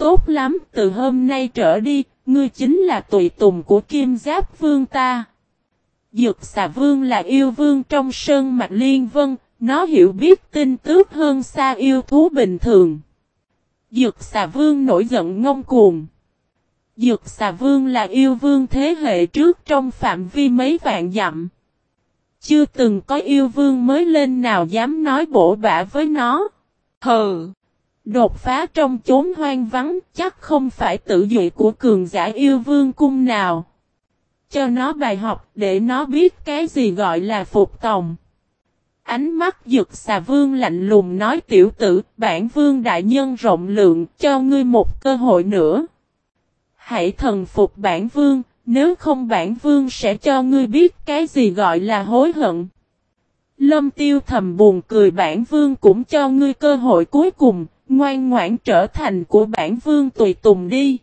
Tốt lắm, từ hôm nay trở đi, ngươi chính là tùy tùng của Kim Giáp Vương ta. Dược xà vương là yêu vương trong sơn mạch liên vân, nó hiểu biết tin tức hơn xa yêu thú bình thường. Dược xà vương nổi giận ngông cuồng. Dược xà vương là yêu vương thế hệ trước trong phạm vi mấy vạn dặm. Chưa từng có yêu vương mới lên nào dám nói bổ bả với nó. Hừ! Đột phá trong chốn hoang vắng chắc không phải tự dụy của cường giả yêu vương cung nào. Cho nó bài học để nó biết cái gì gọi là phục tòng. Ánh mắt giật xà vương lạnh lùng nói tiểu tử, bản vương đại nhân rộng lượng, cho ngươi một cơ hội nữa. Hãy thần phục bản vương, nếu không bản vương sẽ cho ngươi biết cái gì gọi là hối hận. Lâm tiêu thầm buồn cười bản vương cũng cho ngươi cơ hội cuối cùng, ngoan ngoãn trở thành của bản vương tùy tùng đi.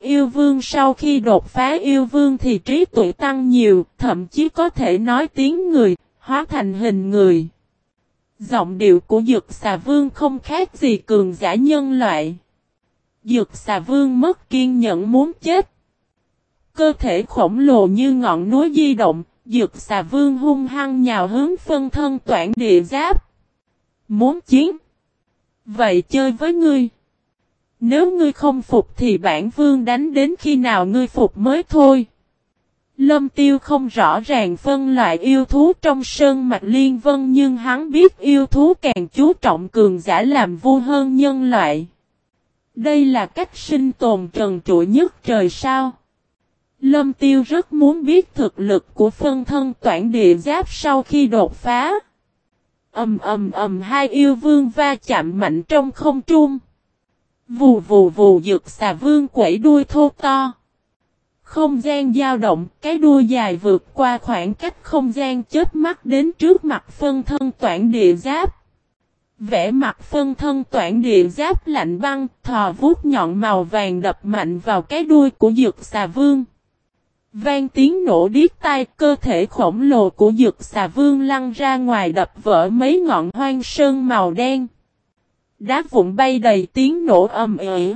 Yêu vương sau khi đột phá yêu vương thì trí tuệ tăng nhiều, thậm chí có thể nói tiếng người, hóa thành hình người. Giọng điệu của dược xà vương không khác gì cường giả nhân loại. Dược xà vương mất kiên nhẫn muốn chết. Cơ thể khổng lồ như ngọn núi di động, dược xà vương hung hăng nhào hướng phân thân toản địa giáp. Muốn chiến? Vậy chơi với ngươi. Nếu ngươi không phục thì bản vương đánh đến khi nào ngươi phục mới thôi. Lâm tiêu không rõ ràng phân loại yêu thú trong sơn mạch liên vân nhưng hắn biết yêu thú càng chú trọng cường giả làm vua hơn nhân loại. Đây là cách sinh tồn trần trụi nhất trời sao. Lâm tiêu rất muốn biết thực lực của phân thân toản địa giáp sau khi đột phá. Ầm ầm ầm hai yêu vương va chạm mạnh trong không trung. Vù vù vù dược xà vương quẩy đuôi thô to. Không gian dao động, cái đuôi dài vượt qua khoảng cách không gian chết mắt đến trước mặt phân thân toản địa giáp. Vẽ mặt phân thân toản địa giáp lạnh băng, thò vuốt nhọn màu vàng đập mạnh vào cái đuôi của dược xà vương. Vang tiếng nổ điếc tai, cơ thể khổng lồ của dược xà vương lăn ra ngoài đập vỡ mấy ngọn hoang sơn màu đen. Đá vụn bay đầy tiếng nổ ầm ĩ.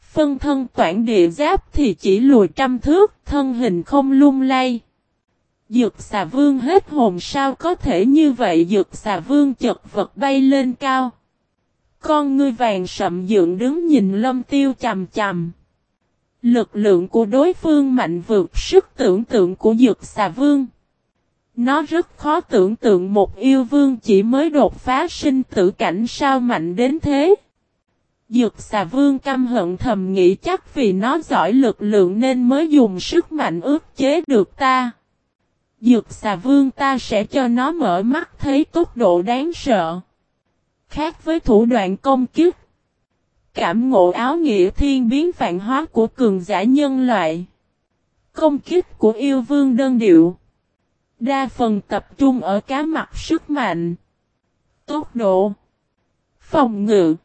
Phân thân toản địa giáp thì chỉ lùi trăm thước, thân hình không lung lay. Dược xà vương hết hồn sao có thể như vậy dược xà vương chật vật bay lên cao. Con ngươi vàng sậm dựng đứng nhìn lâm tiêu chầm chầm. Lực lượng của đối phương mạnh vượt sức tưởng tượng của dược xà vương. Nó rất khó tưởng tượng một yêu vương chỉ mới đột phá sinh tử cảnh sao mạnh đến thế. Dược xà vương căm hận thầm nghĩ chắc vì nó giỏi lực lượng nên mới dùng sức mạnh ước chế được ta. Dược xà vương ta sẽ cho nó mở mắt thấy tốc độ đáng sợ. Khác với thủ đoạn công kiếp. Cảm ngộ áo nghĩa thiên biến vạn hóa của cường giả nhân loại. Công kích của yêu vương đơn điệu. Đa phần tập trung ở cá mặt sức mạnh. Tốc độ. Phòng ngự.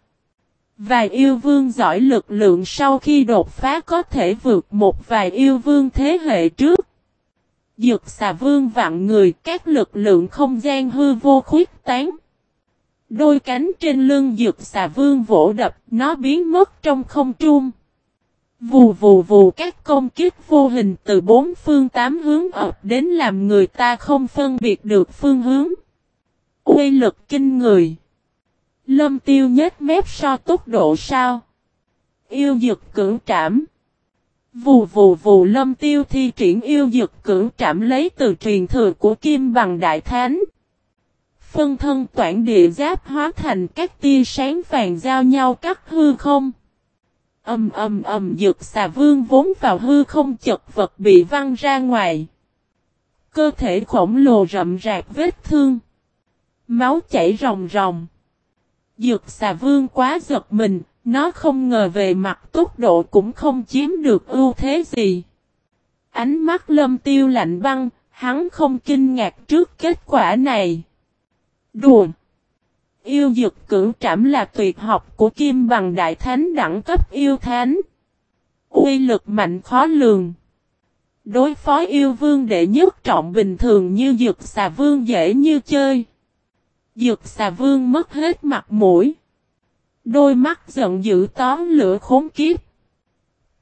Vài yêu vương giỏi lực lượng sau khi đột phá có thể vượt một vài yêu vương thế hệ trước. Dược xà vương vạn người, các lực lượng không gian hư vô khuyết tán. Đôi cánh trên lưng dược xà vương vỗ đập, nó biến mất trong không trung. Vù vù vù các công kích vô hình từ bốn phương tám hướng ập đến làm người ta không phân biệt được phương hướng. Quy lực kinh người. Lâm tiêu nhếch mép so tốc độ sao. Yêu dực cưỡng trảm. Vù vù vù lâm tiêu thi triển yêu dực cưỡng trảm lấy từ truyền thừa của kim bằng đại thánh. Phân thân toản địa giáp hóa thành các tia sáng vàng giao nhau cắt hư không. Âm âm âm dược xà vương vốn vào hư không chật vật bị văng ra ngoài. Cơ thể khổng lồ rậm rạc vết thương. Máu chảy ròng ròng. Dược xà vương quá giật mình, nó không ngờ về mặt tốc độ cũng không chiếm được ưu thế gì. Ánh mắt lâm tiêu lạnh băng, hắn không kinh ngạc trước kết quả này. Đùa! Yêu dực cửu trảm là tuyệt học của kim bằng đại thánh đẳng cấp yêu thánh. Uy lực mạnh khó lường. Đối phó yêu vương đệ nhất trọng bình thường như dược xà vương dễ như chơi. Dược xà vương mất hết mặt mũi. Đôi mắt giận dữ tóm lửa khốn kiếp.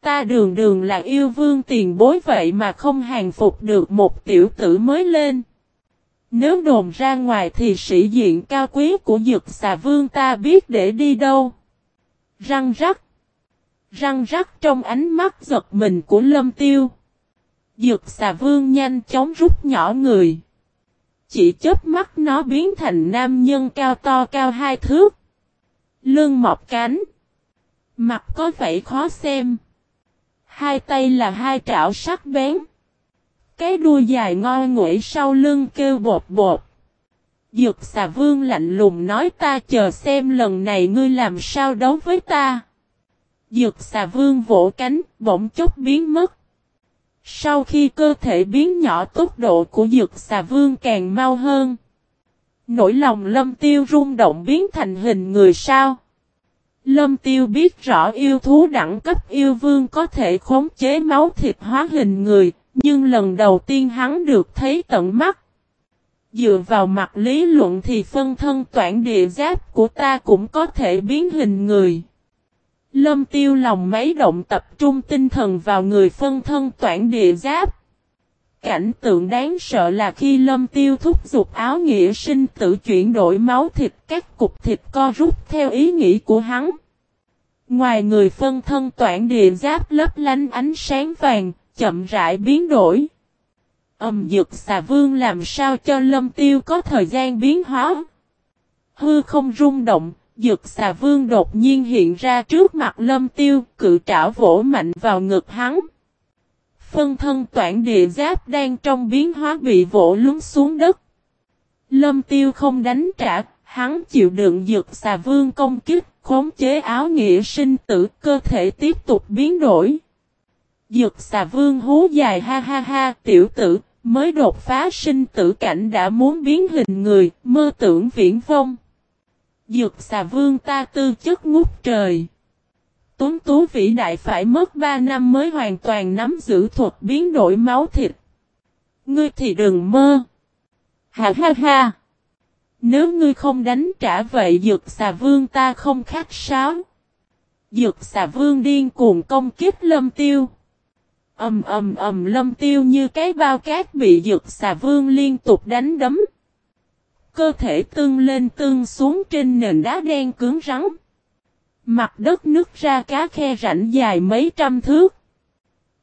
Ta đường đường là yêu vương tiền bối vậy mà không hàng phục được một tiểu tử mới lên. Nếu đồn ra ngoài thì sĩ diện cao quý của dực xà vương ta biết để đi đâu. Răng rắc. Răng rắc trong ánh mắt giật mình của lâm tiêu. Dực xà vương nhanh chóng rút nhỏ người. Chỉ chớp mắt nó biến thành nam nhân cao to cao hai thước. Lưng mọc cánh. Mặt có vẻ khó xem. Hai tay là hai trảo sắc bén. Cái đuôi dài ngoi nguẩy sau lưng kêu bột bột. Dược xà vương lạnh lùng nói ta chờ xem lần này ngươi làm sao đấu với ta. Dược xà vương vỗ cánh, bỗng chốc biến mất. Sau khi cơ thể biến nhỏ tốc độ của dược xà vương càng mau hơn. Nỗi lòng lâm tiêu rung động biến thành hình người sao. Lâm tiêu biết rõ yêu thú đẳng cấp yêu vương có thể khống chế máu thịt hóa hình người, nhưng lần đầu tiên hắn được thấy tận mắt. Dựa vào mặt lý luận thì phân thân toản địa giáp của ta cũng có thể biến hình người. Lâm tiêu lòng máy động tập trung tinh thần vào người phân thân toản địa giáp. Cảnh tượng đáng sợ là khi lâm tiêu thúc giục áo nghĩa sinh tự chuyển đổi máu thịt các cục thịt co rút theo ý nghĩ của hắn. Ngoài người phân thân toản địa giáp lấp lánh ánh sáng vàng, chậm rãi biến đổi. Ẩm dực xà vương làm sao cho lâm tiêu có thời gian biến hóa. Hư không rung động, dực xà vương đột nhiên hiện ra trước mặt lâm tiêu, cự trảo vỗ mạnh vào ngực hắn. Phân thân toản địa giáp đang trong biến hóa bị vỗ lún xuống đất. Lâm tiêu không đánh trả, hắn chịu đựng dực xà vương công kích, khống chế áo nghĩa sinh tử, cơ thể tiếp tục biến đổi dược xà vương hú dài ha ha ha, tiểu tử, mới đột phá sinh tử cảnh đã muốn biến hình người, mơ tưởng viễn vong. Dược xà vương ta tư chất ngút trời. Tuấn tú vĩ đại phải mất 3 năm mới hoàn toàn nắm giữ thuật biến đổi máu thịt. Ngươi thì đừng mơ. Ha ha ha. Nếu ngươi không đánh trả vậy dược xà vương ta không khách sáo. Dược xà vương điên cuồng công kiếp lâm tiêu. Ầm ầm ầm lâm tiêu như cái bao cát bị giật xà vương liên tục đánh đấm. Cơ thể tương lên tương xuống trên nền đá đen cứng rắn. Mặt đất nứt ra cá khe rãnh dài mấy trăm thước.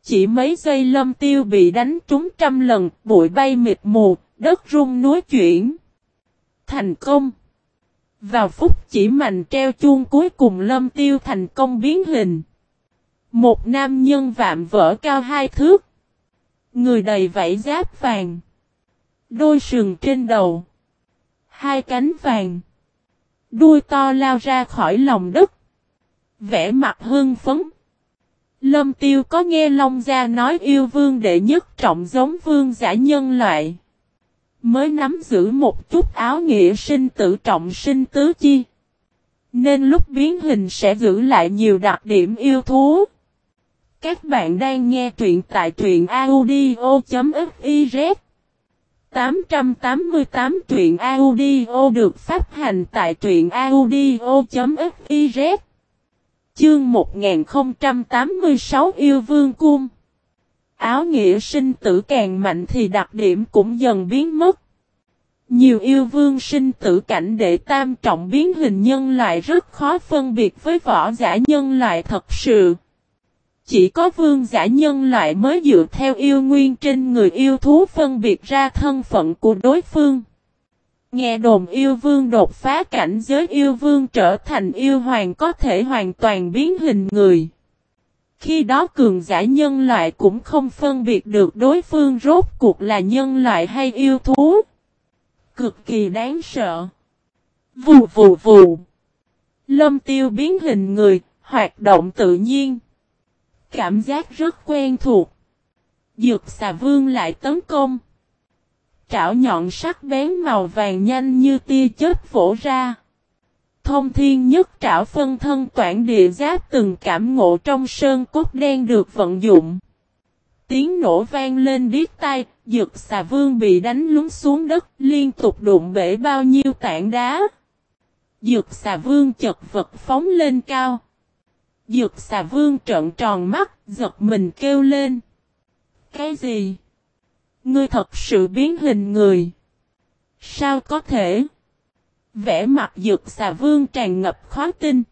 Chỉ mấy giây lâm tiêu bị đánh trúng trăm lần, bụi bay mịt mù, đất rung núi chuyển. Thành công! Vào phút chỉ mạnh treo chuông cuối cùng lâm tiêu thành công biến hình. Một nam nhân vạm vỡ cao hai thước. Người đầy vảy giáp vàng. Đôi sừng trên đầu. Hai cánh vàng. Đuôi to lao ra khỏi lòng đất. Vẽ mặt hưng phấn. Lâm tiêu có nghe Long Gia nói yêu vương đệ nhất trọng giống vương giả nhân loại. Mới nắm giữ một chút áo nghĩa sinh tử trọng sinh tứ chi. Nên lúc biến hình sẽ giữ lại nhiều đặc điểm yêu thú. Các bạn đang nghe truyện tại truyện audio.fiz 888 truyện audio được phát hành tại truyện audio.fiz Chương 1086 Yêu Vương Cung Áo nghĩa sinh tử càng mạnh thì đặc điểm cũng dần biến mất. Nhiều yêu vương sinh tử cảnh để tam trọng biến hình nhân loại rất khó phân biệt với võ giả nhân loại thật sự. Chỉ có vương giả nhân loại mới dựa theo yêu nguyên trên người yêu thú phân biệt ra thân phận của đối phương. Nghe đồn yêu vương đột phá cảnh giới yêu vương trở thành yêu hoàng có thể hoàn toàn biến hình người. Khi đó cường giả nhân loại cũng không phân biệt được đối phương rốt cuộc là nhân loại hay yêu thú. Cực kỳ đáng sợ. Vù vù vù. Lâm tiêu biến hình người, hoạt động tự nhiên. Cảm giác rất quen thuộc. Dược xà vương lại tấn công. Trảo nhọn sắc bén màu vàng nhanh như tia chớp vỗ ra. Thông thiên nhất trảo phân thân toản địa giáp từng cảm ngộ trong sơn cốt đen được vận dụng. Tiếng nổ vang lên điếc tai, dược xà vương bị đánh lún xuống đất liên tục đụng bể bao nhiêu tảng đá. Dược xà vương chật vật phóng lên cao. Dược xà vương trợn tròn mắt, giật mình kêu lên. Cái gì? Ngươi thật sự biến hình người. Sao có thể? Vẽ mặt dược xà vương tràn ngập khó tin.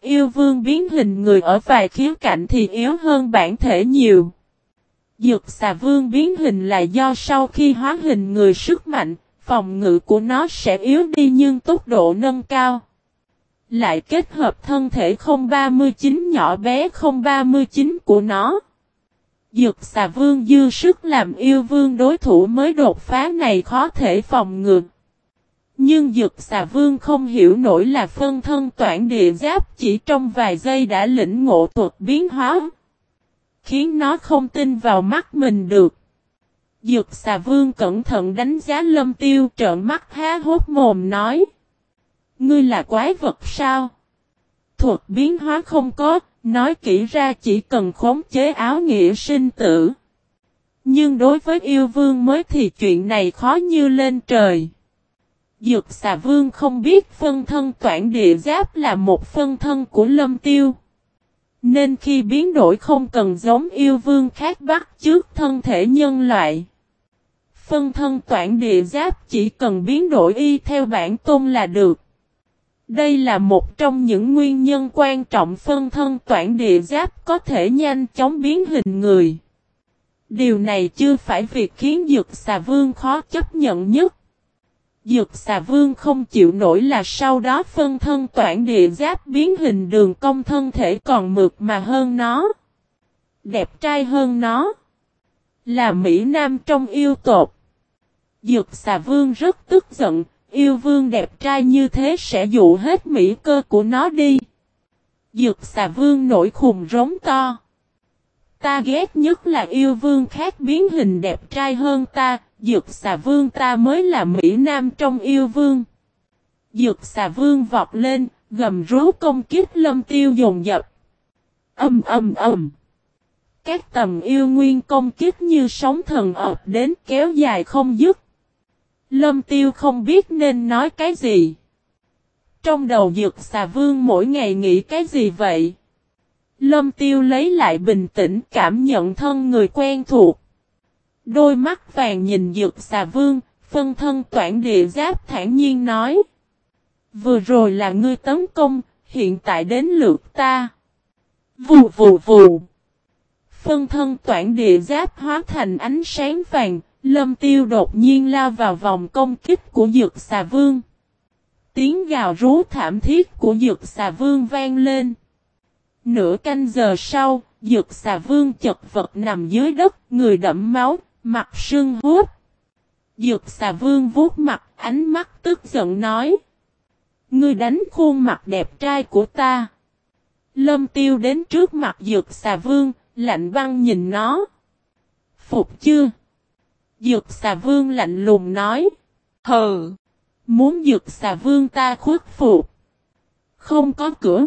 Yêu vương biến hình người ở vài khía cạnh thì yếu hơn bản thể nhiều. Dược xà vương biến hình là do sau khi hóa hình người sức mạnh, phòng ngự của nó sẽ yếu đi nhưng tốc độ nâng cao. Lại kết hợp thân thể 039 nhỏ bé 039 của nó. Dược xà vương dư sức làm yêu vương đối thủ mới đột phá này khó thể phòng ngược. Nhưng dược xà vương không hiểu nổi là phân thân toản địa giáp chỉ trong vài giây đã lĩnh ngộ thuật biến hóa. Khiến nó không tin vào mắt mình được. Dược xà vương cẩn thận đánh giá lâm tiêu trợn mắt há hốt mồm nói. Ngươi là quái vật sao? Thuật biến hóa không có, nói kỹ ra chỉ cần khống chế áo nghĩa sinh tử. Nhưng đối với yêu vương mới thì chuyện này khó như lên trời. Dược xà vương không biết phân thân toản địa giáp là một phân thân của lâm tiêu. Nên khi biến đổi không cần giống yêu vương khác bắt trước thân thể nhân loại. Phân thân toản địa giáp chỉ cần biến đổi y theo bản tôn là được. Đây là một trong những nguyên nhân quan trọng phân thân toản địa giáp có thể nhanh chóng biến hình người. Điều này chưa phải việc khiến dược xà vương khó chấp nhận nhất. Dược xà vương không chịu nổi là sau đó phân thân toản địa giáp biến hình đường công thân thể còn mượt mà hơn nó. Đẹp trai hơn nó. Là Mỹ Nam trong yêu tột. Dược xà vương rất tức giận, yêu vương đẹp trai như thế sẽ dụ hết mỹ cơ của nó đi. Dược xà vương nổi khùng rống to. Ta ghét nhất là yêu vương khác biến hình đẹp trai hơn ta, dược xà vương ta mới là Mỹ Nam trong yêu vương. Dược xà vương vọt lên, gầm rú công kích lâm tiêu dồn dập. Âm âm âm. Các tầm yêu nguyên công kích như sóng thần ập đến kéo dài không dứt. Lâm tiêu không biết nên nói cái gì. Trong đầu dược xà vương mỗi ngày nghĩ cái gì vậy? Lâm tiêu lấy lại bình tĩnh cảm nhận thân người quen thuộc. Đôi mắt vàng nhìn dược xà vương, phân thân toản địa giáp thản nhiên nói. Vừa rồi là ngươi tấn công, hiện tại đến lượt ta. Vù vù vù. Phân thân toản địa giáp hóa thành ánh sáng vàng, lâm tiêu đột nhiên lao vào vòng công kích của dược xà vương. Tiếng gào rú thảm thiết của dược xà vương vang lên. Nửa canh giờ sau, dược xà vương chật vật nằm dưới đất, người đẫm máu, mặt sưng húp. Dược xà vương vuốt mặt, ánh mắt tức giận nói. Ngươi đánh khuôn mặt đẹp trai của ta. Lâm tiêu đến trước mặt dược xà vương, lạnh băng nhìn nó. Phục chưa? Dược xà vương lạnh lùng nói. Hờ! Muốn dược xà vương ta khuất phục. Không có cửa.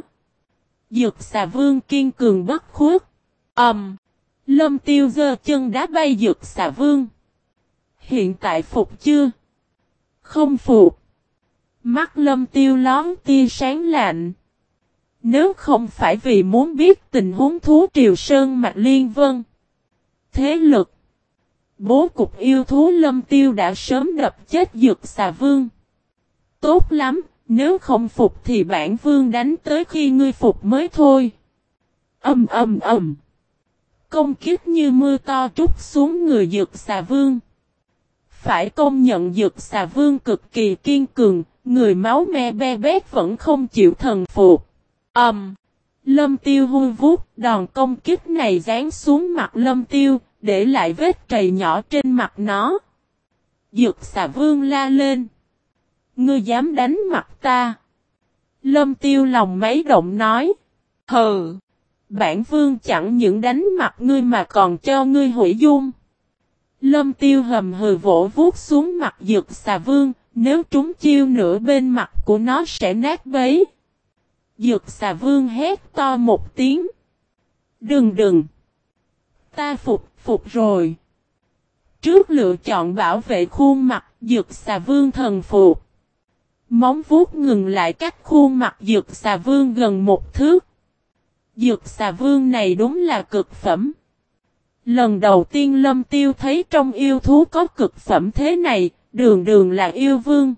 Dược xà vương kiên cường bất khuất. Ẩm! Um, lâm tiêu giơ chân đá bay dược xà vương. Hiện tại phục chưa? Không phục. Mắt lâm tiêu lón tia sáng lạnh. Nếu không phải vì muốn biết tình huống thú triều sơn mạch liên vân. Thế lực. Bố cục yêu thú lâm tiêu đã sớm đập chết dược xà vương. Tốt lắm, nếu không phục thì bản vương đánh tới khi ngươi phục mới thôi. Âm âm âm. Công kiếp như mưa to trút xuống người dược xà vương. Phải công nhận dược xà vương cực kỳ kiên cường, người máu me be bét vẫn không chịu thần phục. Âm. Lâm tiêu hôi vuốt đòn công kích này dán xuống mặt lâm tiêu, để lại vết trầy nhỏ trên mặt nó. Dược xà vương la lên. Ngươi dám đánh mặt ta. Lâm tiêu lòng máy động nói. Hừ. Bản vương chẳng những đánh mặt ngươi mà còn cho ngươi hủy dung. Lâm tiêu hầm hừ vỗ vuốt xuống mặt dược xà vương, nếu trúng chiêu nửa bên mặt của nó sẽ nát bấy. Dược xà vương hét to một tiếng. Đừng đừng. Ta phục phục rồi. Trước lựa chọn bảo vệ khuôn mặt, dược xà vương thần phục. Móng vuốt ngừng lại cách khuôn mặt dược xà vương gần một thước. Dược xà vương này đúng là cực phẩm. Lần đầu tiên lâm tiêu thấy trong yêu thú có cực phẩm thế này, đường đường là yêu vương.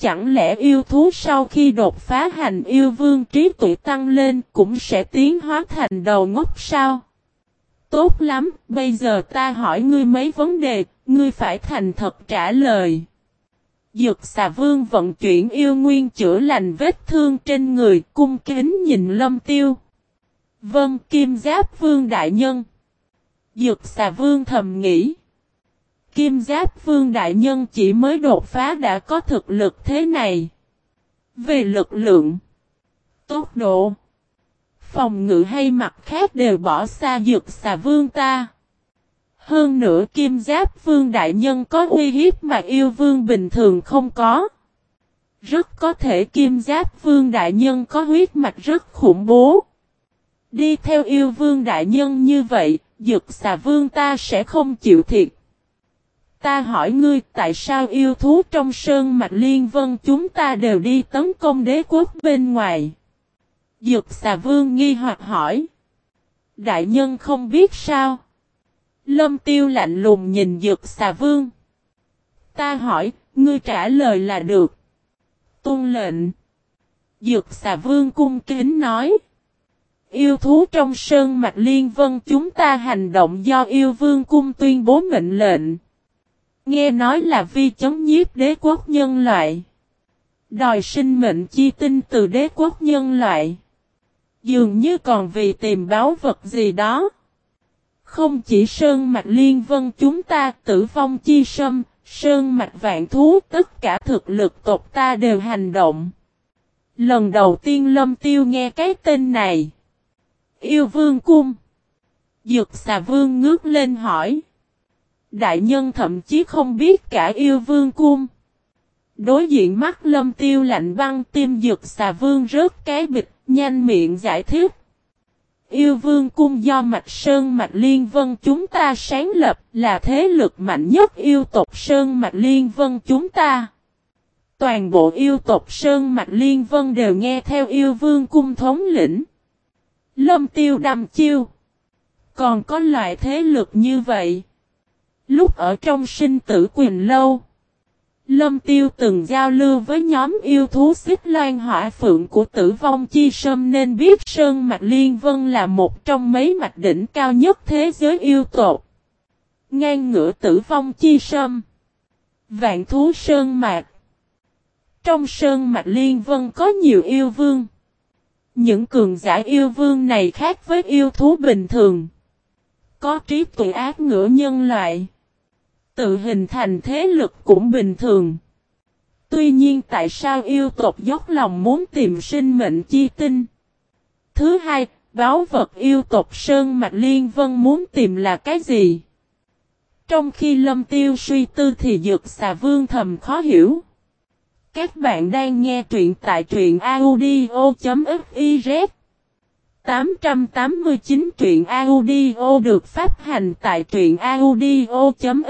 Chẳng lẽ yêu thú sau khi đột phá hành yêu vương trí tuệ tăng lên cũng sẽ tiến hóa thành đầu ngốc sao? Tốt lắm, bây giờ ta hỏi ngươi mấy vấn đề, ngươi phải thành thật trả lời. Dược xà vương vận chuyển yêu nguyên chữa lành vết thương trên người, cung kính nhìn lâm tiêu. Vân Kim Giáp Vương Đại Nhân Dược xà vương thầm nghĩ. Kim Giáp Vương Đại Nhân chỉ mới đột phá đã có thực lực thế này. Về lực lượng, tốc độ, phòng ngự hay mặt khác đều bỏ xa dược xà vương ta. Hơn nữa Kim Giáp Vương Đại Nhân có uy hiếp mà yêu vương bình thường không có. Rất có thể Kim Giáp Vương Đại Nhân có huyết mạch rất khủng bố. Đi theo yêu vương đại nhân như vậy, dực xà vương ta sẽ không chịu thiệt. Ta hỏi ngươi tại sao yêu thú trong sơn mạch liên vân chúng ta đều đi tấn công đế quốc bên ngoài. Dược xà vương nghi hoặc hỏi. Đại nhân không biết sao. Lâm tiêu lạnh lùng nhìn Dược xà vương. Ta hỏi, ngươi trả lời là được. Tôn lệnh. Dược xà vương cung kính nói. Yêu thú trong sơn mạch liên vân chúng ta hành động do yêu vương cung tuyên bố mệnh lệnh. Nghe nói là vi chống nhiếp đế quốc nhân loại. Đòi sinh mệnh chi tinh từ đế quốc nhân loại. Dường như còn vì tìm báo vật gì đó. Không chỉ sơn mạch liên vân chúng ta tử vong chi sâm, sơn mạch vạn thú tất cả thực lực tộc ta đều hành động. Lần đầu tiên lâm tiêu nghe cái tên này. Yêu vương cung. Dược xà vương ngước lên hỏi. Đại nhân thậm chí không biết cả yêu vương cung. Đối diện mắt lâm tiêu lạnh băng tim dược xà vương rớt cái bịch, nhanh miệng giải thích. Yêu vương cung do mạch sơn mạch liên vân chúng ta sáng lập là thế lực mạnh nhất yêu tộc sơn mạch liên vân chúng ta. Toàn bộ yêu tộc sơn mạch liên vân đều nghe theo yêu vương cung thống lĩnh. Lâm tiêu đầm chiêu. Còn có loại thế lực như vậy. Lúc ở trong sinh tử quyền lâu. Lâm tiêu từng giao lưu với nhóm yêu thú xích loan hỏa phượng của tử vong chi sâm nên biết Sơn Mạch Liên Vân là một trong mấy mạch đỉnh cao nhất thế giới yêu tột. Ngang ngửa tử vong chi sâm. Vạn thú Sơn Mạch. Trong Sơn Mạch Liên Vân có nhiều yêu vương. Những cường giả yêu vương này khác với yêu thú bình thường. Có trí tuệ ác ngửa nhân loại. Tự hình thành thế lực cũng bình thường. Tuy nhiên tại sao yêu tộc dốc lòng muốn tìm sinh mệnh chi tinh? Thứ hai, báo vật yêu tộc Sơn Mạch Liên Vân muốn tìm là cái gì? Trong khi lâm tiêu suy tư thì dược xà vương thầm khó hiểu. Các bạn đang nghe truyện tại truyện audio.fif 889 truyện audio được phát hành tại truyện audio.fiz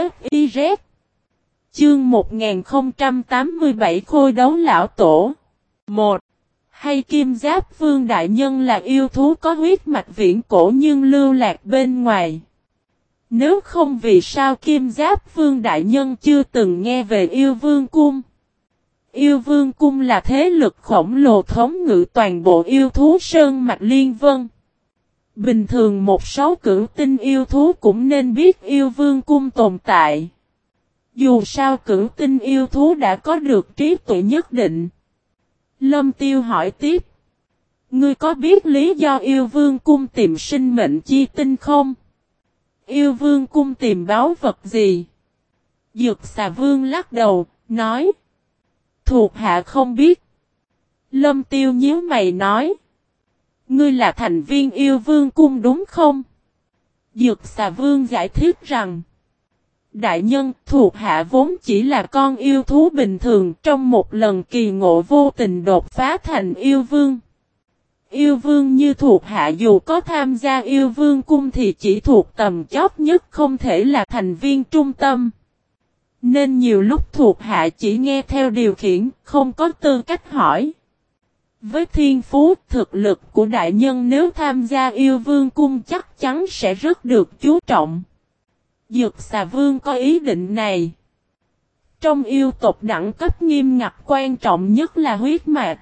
Chương 1087 Khôi đấu lão tổ 1. Hay Kim Giáp Vương Đại Nhân là yêu thú có huyết mạch viễn cổ nhưng lưu lạc bên ngoài. Nếu không vì sao Kim Giáp Vương Đại Nhân chưa từng nghe về yêu vương cung. Yêu vương cung là thế lực khổng lồ thống ngự toàn bộ yêu thú sơn mạch liên vân. Bình thường một số cử tinh yêu thú cũng nên biết yêu vương cung tồn tại. Dù sao cử tinh yêu thú đã có được trí tuệ nhất định. Lâm tiêu hỏi tiếp. Ngươi có biết lý do yêu vương cung tìm sinh mệnh chi tinh không? Yêu vương cung tìm báo vật gì? Dược xà vương lắc đầu, nói. Thuộc hạ không biết. Lâm tiêu nhíu mày nói. Ngươi là thành viên yêu vương cung đúng không? Dược xà vương giải thích rằng. Đại nhân, thuộc hạ vốn chỉ là con yêu thú bình thường, trong một lần kỳ ngộ vô tình đột phá thành yêu vương. Yêu vương như thuộc hạ dù có tham gia yêu vương cung thì chỉ thuộc tầm chóp nhất không thể là thành viên trung tâm. Nên nhiều lúc thuộc hạ chỉ nghe theo điều khiển, không có tư cách hỏi. Với thiên phú, thực lực của đại nhân nếu tham gia yêu vương cung chắc chắn sẽ rất được chú trọng. Dược xà vương có ý định này. Trong yêu tộc đẳng cấp nghiêm ngặt quan trọng nhất là huyết mạch.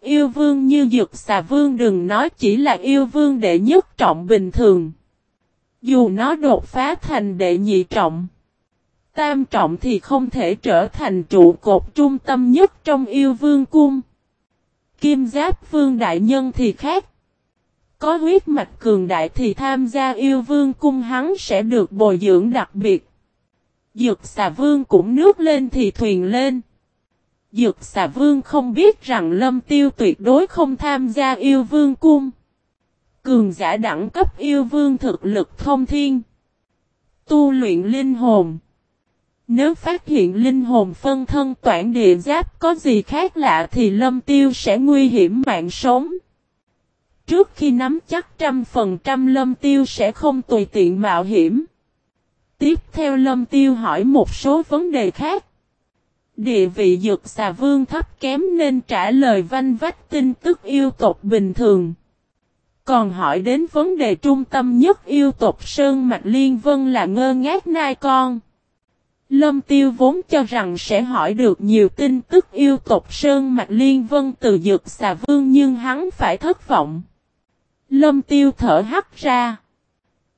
Yêu vương như dược xà vương đừng nói chỉ là yêu vương đệ nhất trọng bình thường. Dù nó đột phá thành đệ nhị trọng. Tam trọng thì không thể trở thành trụ cột trung tâm nhất trong yêu vương cung. Kim giáp vương đại nhân thì khác. Có huyết mạch cường đại thì tham gia yêu vương cung hắn sẽ được bồi dưỡng đặc biệt. Dược xà vương cũng nước lên thì thuyền lên. Dược xà vương không biết rằng lâm tiêu tuyệt đối không tham gia yêu vương cung. Cường giả đẳng cấp yêu vương thực lực thông thiên. Tu luyện linh hồn. Nếu phát hiện linh hồn phân thân toản địa giáp có gì khác lạ thì lâm tiêu sẽ nguy hiểm mạng sống. Trước khi nắm chắc trăm phần trăm lâm tiêu sẽ không tùy tiện mạo hiểm. Tiếp theo lâm tiêu hỏi một số vấn đề khác. Địa vị dược xà vương thấp kém nên trả lời vanh vách tin tức yêu tộc bình thường. Còn hỏi đến vấn đề trung tâm nhất yêu tộc Sơn Mạch Liên Vân là ngơ ngác nai con. Lâm Tiêu vốn cho rằng sẽ hỏi được nhiều tin tức yêu tộc Sơn Mạch Liên Vân từ dược xà vương nhưng hắn phải thất vọng. Lâm Tiêu thở hắt ra.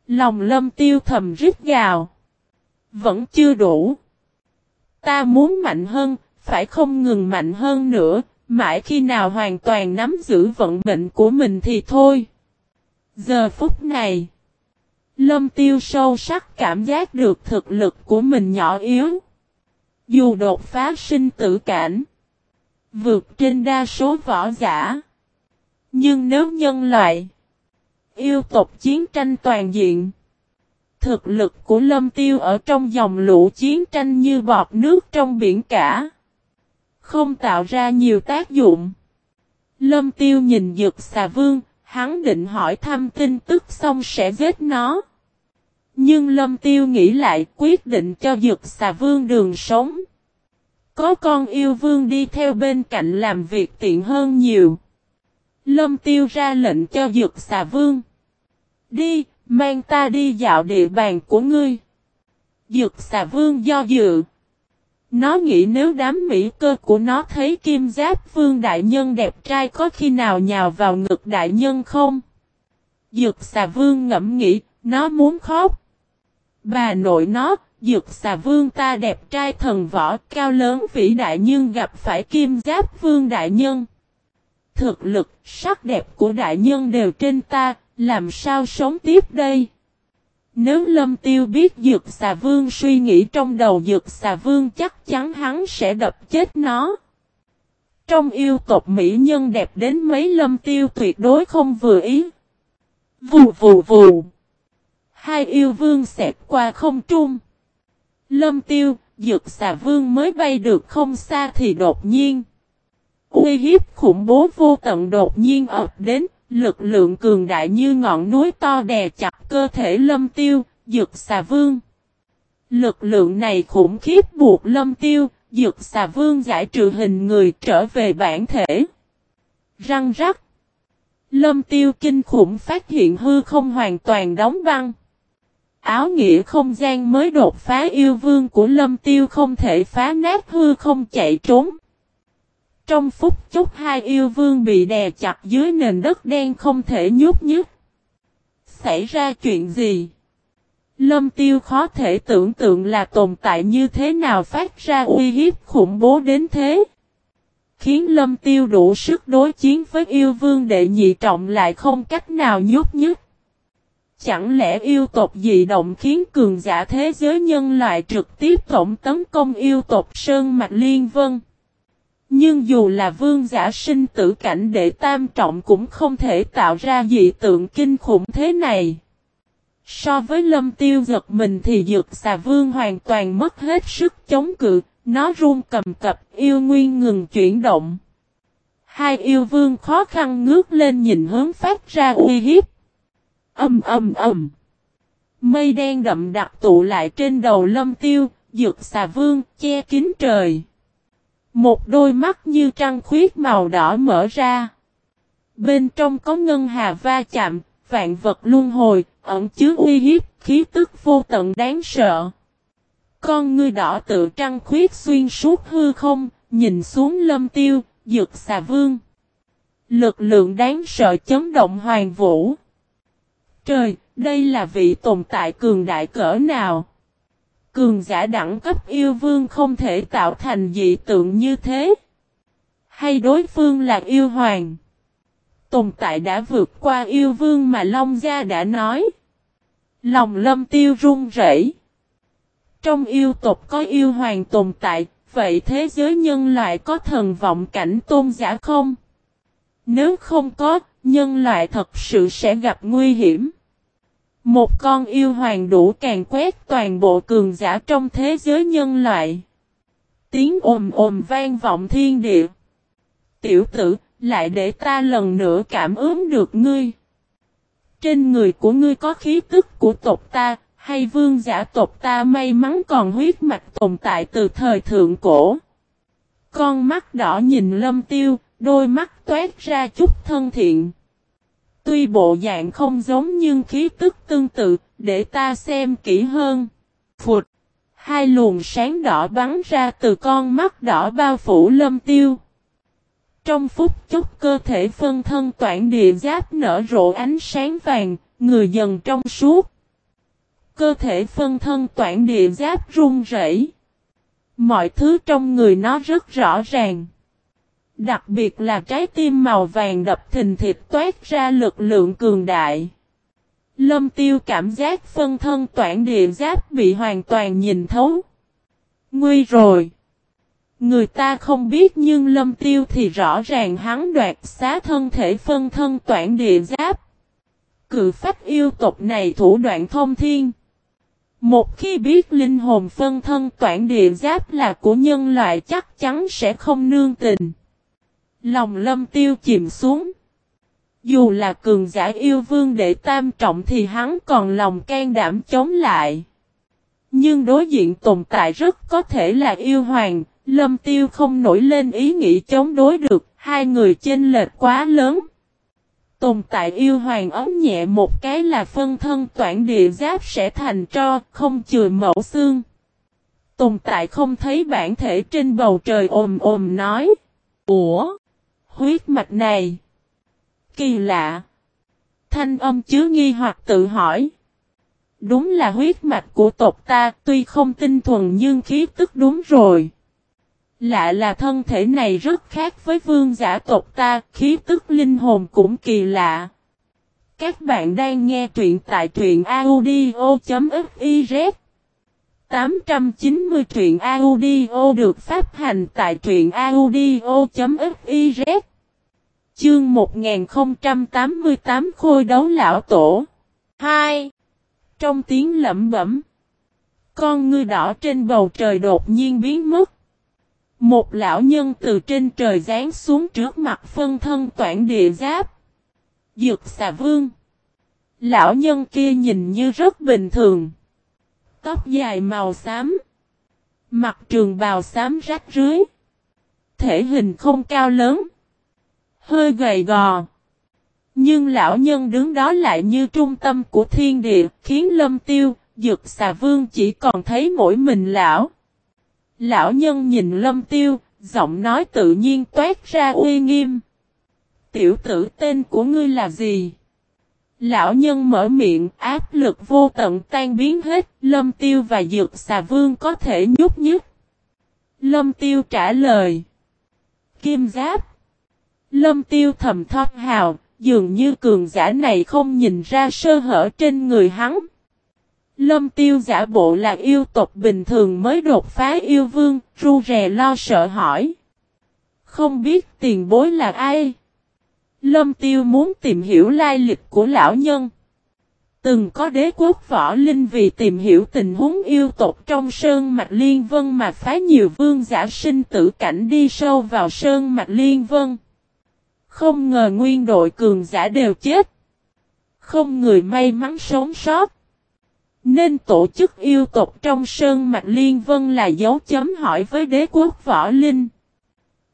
Lòng Lâm Tiêu thầm rít gào. Vẫn chưa đủ. Ta muốn mạnh hơn, phải không ngừng mạnh hơn nữa, mãi khi nào hoàn toàn nắm giữ vận mệnh của mình thì thôi. Giờ phút này, Lâm Tiêu sâu sắc cảm giác được thực lực của mình nhỏ yếu. Dù đột phá sinh tử cảnh, vượt trên đa số võ giả. Nhưng nếu nhân loại, yêu tộc chiến tranh toàn diện, thực lực của Lâm Tiêu ở trong dòng lũ chiến tranh như bọt nước trong biển cả. Không tạo ra nhiều tác dụng. Lâm Tiêu nhìn Dực Xà Vương, hắn định hỏi thăm tin tức xong sẽ giết nó. Nhưng Lâm Tiêu nghĩ lại quyết định cho dược Xà Vương đường sống. Có con yêu vương đi theo bên cạnh làm việc tiện hơn nhiều. Lâm Tiêu ra lệnh cho dược Xà Vương. Đi, Mang ta đi dạo địa bàn của ngươi. Dược xà vương do dự. Nó nghĩ nếu đám mỹ cơ của nó thấy kim giáp vương đại nhân đẹp trai có khi nào nhào vào ngực đại nhân không? Dược xà vương ngẫm nghĩ, nó muốn khóc. Bà nội nó, dược xà vương ta đẹp trai thần võ cao lớn vĩ đại nhưng gặp phải kim giáp vương đại nhân. Thực lực, sắc đẹp của đại nhân đều trên ta, làm sao sống tiếp đây? Nếu Lâm Tiêu biết Dược Xà Vương suy nghĩ trong đầu Dược Xà Vương chắc chắn hắn sẽ đập chết nó. Trong yêu tộc mỹ nhân đẹp đến mấy Lâm Tiêu tuyệt đối không vừa ý. Vù vù vù. Hai yêu vương xẹt qua không trung. Lâm Tiêu, Dược Xà Vương mới bay được không xa thì đột nhiên. Uy hiếp khủng bố vô tận đột nhiên ập đến, Lực lượng cường đại như ngọn núi to đè chặt cơ thể lâm tiêu, dược xà vương. Lực lượng này khủng khiếp buộc lâm tiêu, dược xà vương giải trừ hình người trở về bản thể. Răng rắc. Lâm tiêu kinh khủng phát hiện hư không hoàn toàn đóng băng. Áo nghĩa không gian mới đột phá yêu vương của lâm tiêu không thể phá nát hư không chạy trốn. Trong phút chốc hai yêu vương bị đè chặt dưới nền đất đen không thể nhúc nhích. Xảy ra chuyện gì? Lâm tiêu khó thể tưởng tượng là tồn tại như thế nào phát ra uy hiếp khủng bố đến thế. Khiến lâm tiêu đủ sức đối chiến với yêu vương đệ nhị trọng lại không cách nào nhúc nhích. Chẳng lẽ yêu tộc dị động khiến cường giả thế giới nhân loại trực tiếp tổng tấn công yêu tộc Sơn Mạch Liên Vân? Nhưng dù là vương giả sinh tử cảnh đệ tam trọng cũng không thể tạo ra dị tượng kinh khủng thế này. So với lâm tiêu giật mình thì dược xà vương hoàn toàn mất hết sức chống cự, nó run cầm cập yêu nguyên ngừng chuyển động. Hai yêu vương khó khăn ngước lên nhìn hướng phát ra uy hiếp. Âm âm âm. Mây đen đậm đặc tụ lại trên đầu lâm tiêu, dược xà vương, che kín trời. Một đôi mắt như trăng khuyết màu đỏ mở ra. Bên trong có ngân hà va chạm, vạn vật luân hồi, ẩn chứa uy hiếp, khí tức vô tận đáng sợ. Con ngươi đỏ tự trăng khuyết xuyên suốt hư không, nhìn xuống lâm tiêu, dược xà vương. Lực lượng đáng sợ chấn động hoàng vũ. Trời, đây là vị tồn tại cường đại cỡ nào? Cường giả đẳng cấp yêu vương không thể tạo thành dị tượng như thế. Hay đối phương là yêu hoàng? Tồn tại đã vượt qua yêu vương mà Long Gia đã nói. Lòng lâm tiêu run rẩy. Trong yêu tộc có yêu hoàng tồn tại, vậy thế giới nhân loại có thần vọng cảnh tôn giả không? Nếu không có, nhân loại thật sự sẽ gặp nguy hiểm. Một con yêu hoàng đủ càng quét toàn bộ cường giả trong thế giới nhân loại. Tiếng ồm ồm vang vọng thiên địa. Tiểu tử, lại để ta lần nữa cảm ứng được ngươi. Trên người của ngươi có khí tức của tộc ta, hay vương giả tộc ta may mắn còn huyết mạch tồn tại từ thời thượng cổ. Con mắt đỏ nhìn lâm tiêu, đôi mắt toát ra chút thân thiện. Tuy bộ dạng không giống nhưng khí tức tương tự, để ta xem kỹ hơn. Phụt! Hai luồng sáng đỏ bắn ra từ con mắt đỏ bao phủ lâm tiêu. Trong phút chốc cơ thể phân thân toản địa giáp nở rộ ánh sáng vàng, người dần trong suốt. Cơ thể phân thân toản địa giáp run rẩy. Mọi thứ trong người nó rất rõ ràng. Đặc biệt là trái tim màu vàng đập thình thịt toát ra lực lượng cường đại. Lâm tiêu cảm giác phân thân toản địa giáp bị hoàn toàn nhìn thấu. Nguy rồi. Người ta không biết nhưng lâm tiêu thì rõ ràng hắn đoạt xá thân thể phân thân toản địa giáp. Cự phách yêu tộc này thủ đoạn thông thiên. Một khi biết linh hồn phân thân toản địa giáp là của nhân loại chắc chắn sẽ không nương tình. Lòng lâm tiêu chìm xuống. Dù là cường giả yêu vương đệ tam trọng thì hắn còn lòng can đảm chống lại. Nhưng đối diện tồn tại rất có thể là yêu hoàng, lâm tiêu không nổi lên ý nghĩ chống đối được, hai người chênh lệch quá lớn. Tồn tại yêu hoàng ấm nhẹ một cái là phân thân toản địa giáp sẽ thành tro, không chừa mẫu xương. Tồn tại không thấy bản thể trên bầu trời ồm ồm nói. Ủa? Huyết mạch này. Kỳ lạ. Thanh âm chứa nghi hoặc tự hỏi. Đúng là huyết mạch của tộc ta, tuy không tinh thuần nhưng khí tức đúng rồi. Lạ là thân thể này rất khác với vương giả tộc ta, khí tức linh hồn cũng kỳ lạ. Các bạn đang nghe truyện tại truyện audio.fif 890 truyện audio được phát hành tại truyện audio.fiz Chương 1088 Khôi đấu lão tổ. 2. Trong tiếng lẩm bẩm, Con ngươi đỏ trên bầu trời đột nhiên biến mất. Một lão nhân từ trên trời rán xuống trước mặt phân thân toản địa giáp. Dược xà vương. Lão nhân kia nhìn như rất bình thường. Tóc dài màu xám Mặt trường bào xám rách rưới Thể hình không cao lớn hơi gầy gò. Nhưng lão nhân đứng đó lại như trung tâm của thiên địa, khiến lâm tiêu, dược xà vương chỉ còn thấy mỗi mình lão. Lão nhân nhìn lâm tiêu, giọng nói tự nhiên toát ra uy nghiêm. Tiểu tử tên của ngươi là gì? Lão nhân mở miệng, áp lực vô tận tan biến hết, lâm tiêu và dược xà vương có thể nhúc nhích. Lâm tiêu trả lời. Kim giáp. Lâm tiêu thầm thoát hào, dường như cường giả này không nhìn ra sơ hở trên người hắn. Lâm tiêu giả bộ là yêu tộc bình thường mới đột phá yêu vương, ru rè lo sợ hỏi. Không biết tiền bối là ai? Lâm tiêu muốn tìm hiểu lai lịch của lão nhân. Từng có đế quốc võ linh vì tìm hiểu tình huống yêu tộc trong sơn mạch liên vân mà phá nhiều vương giả sinh tử cảnh đi sâu vào sơn mạch liên vân. Không ngờ nguyên đội cường giả đều chết. Không người may mắn sống sót. Nên tổ chức yêu tộc trong Sơn Mạch Liên Vân là dấu chấm hỏi với đế quốc võ linh.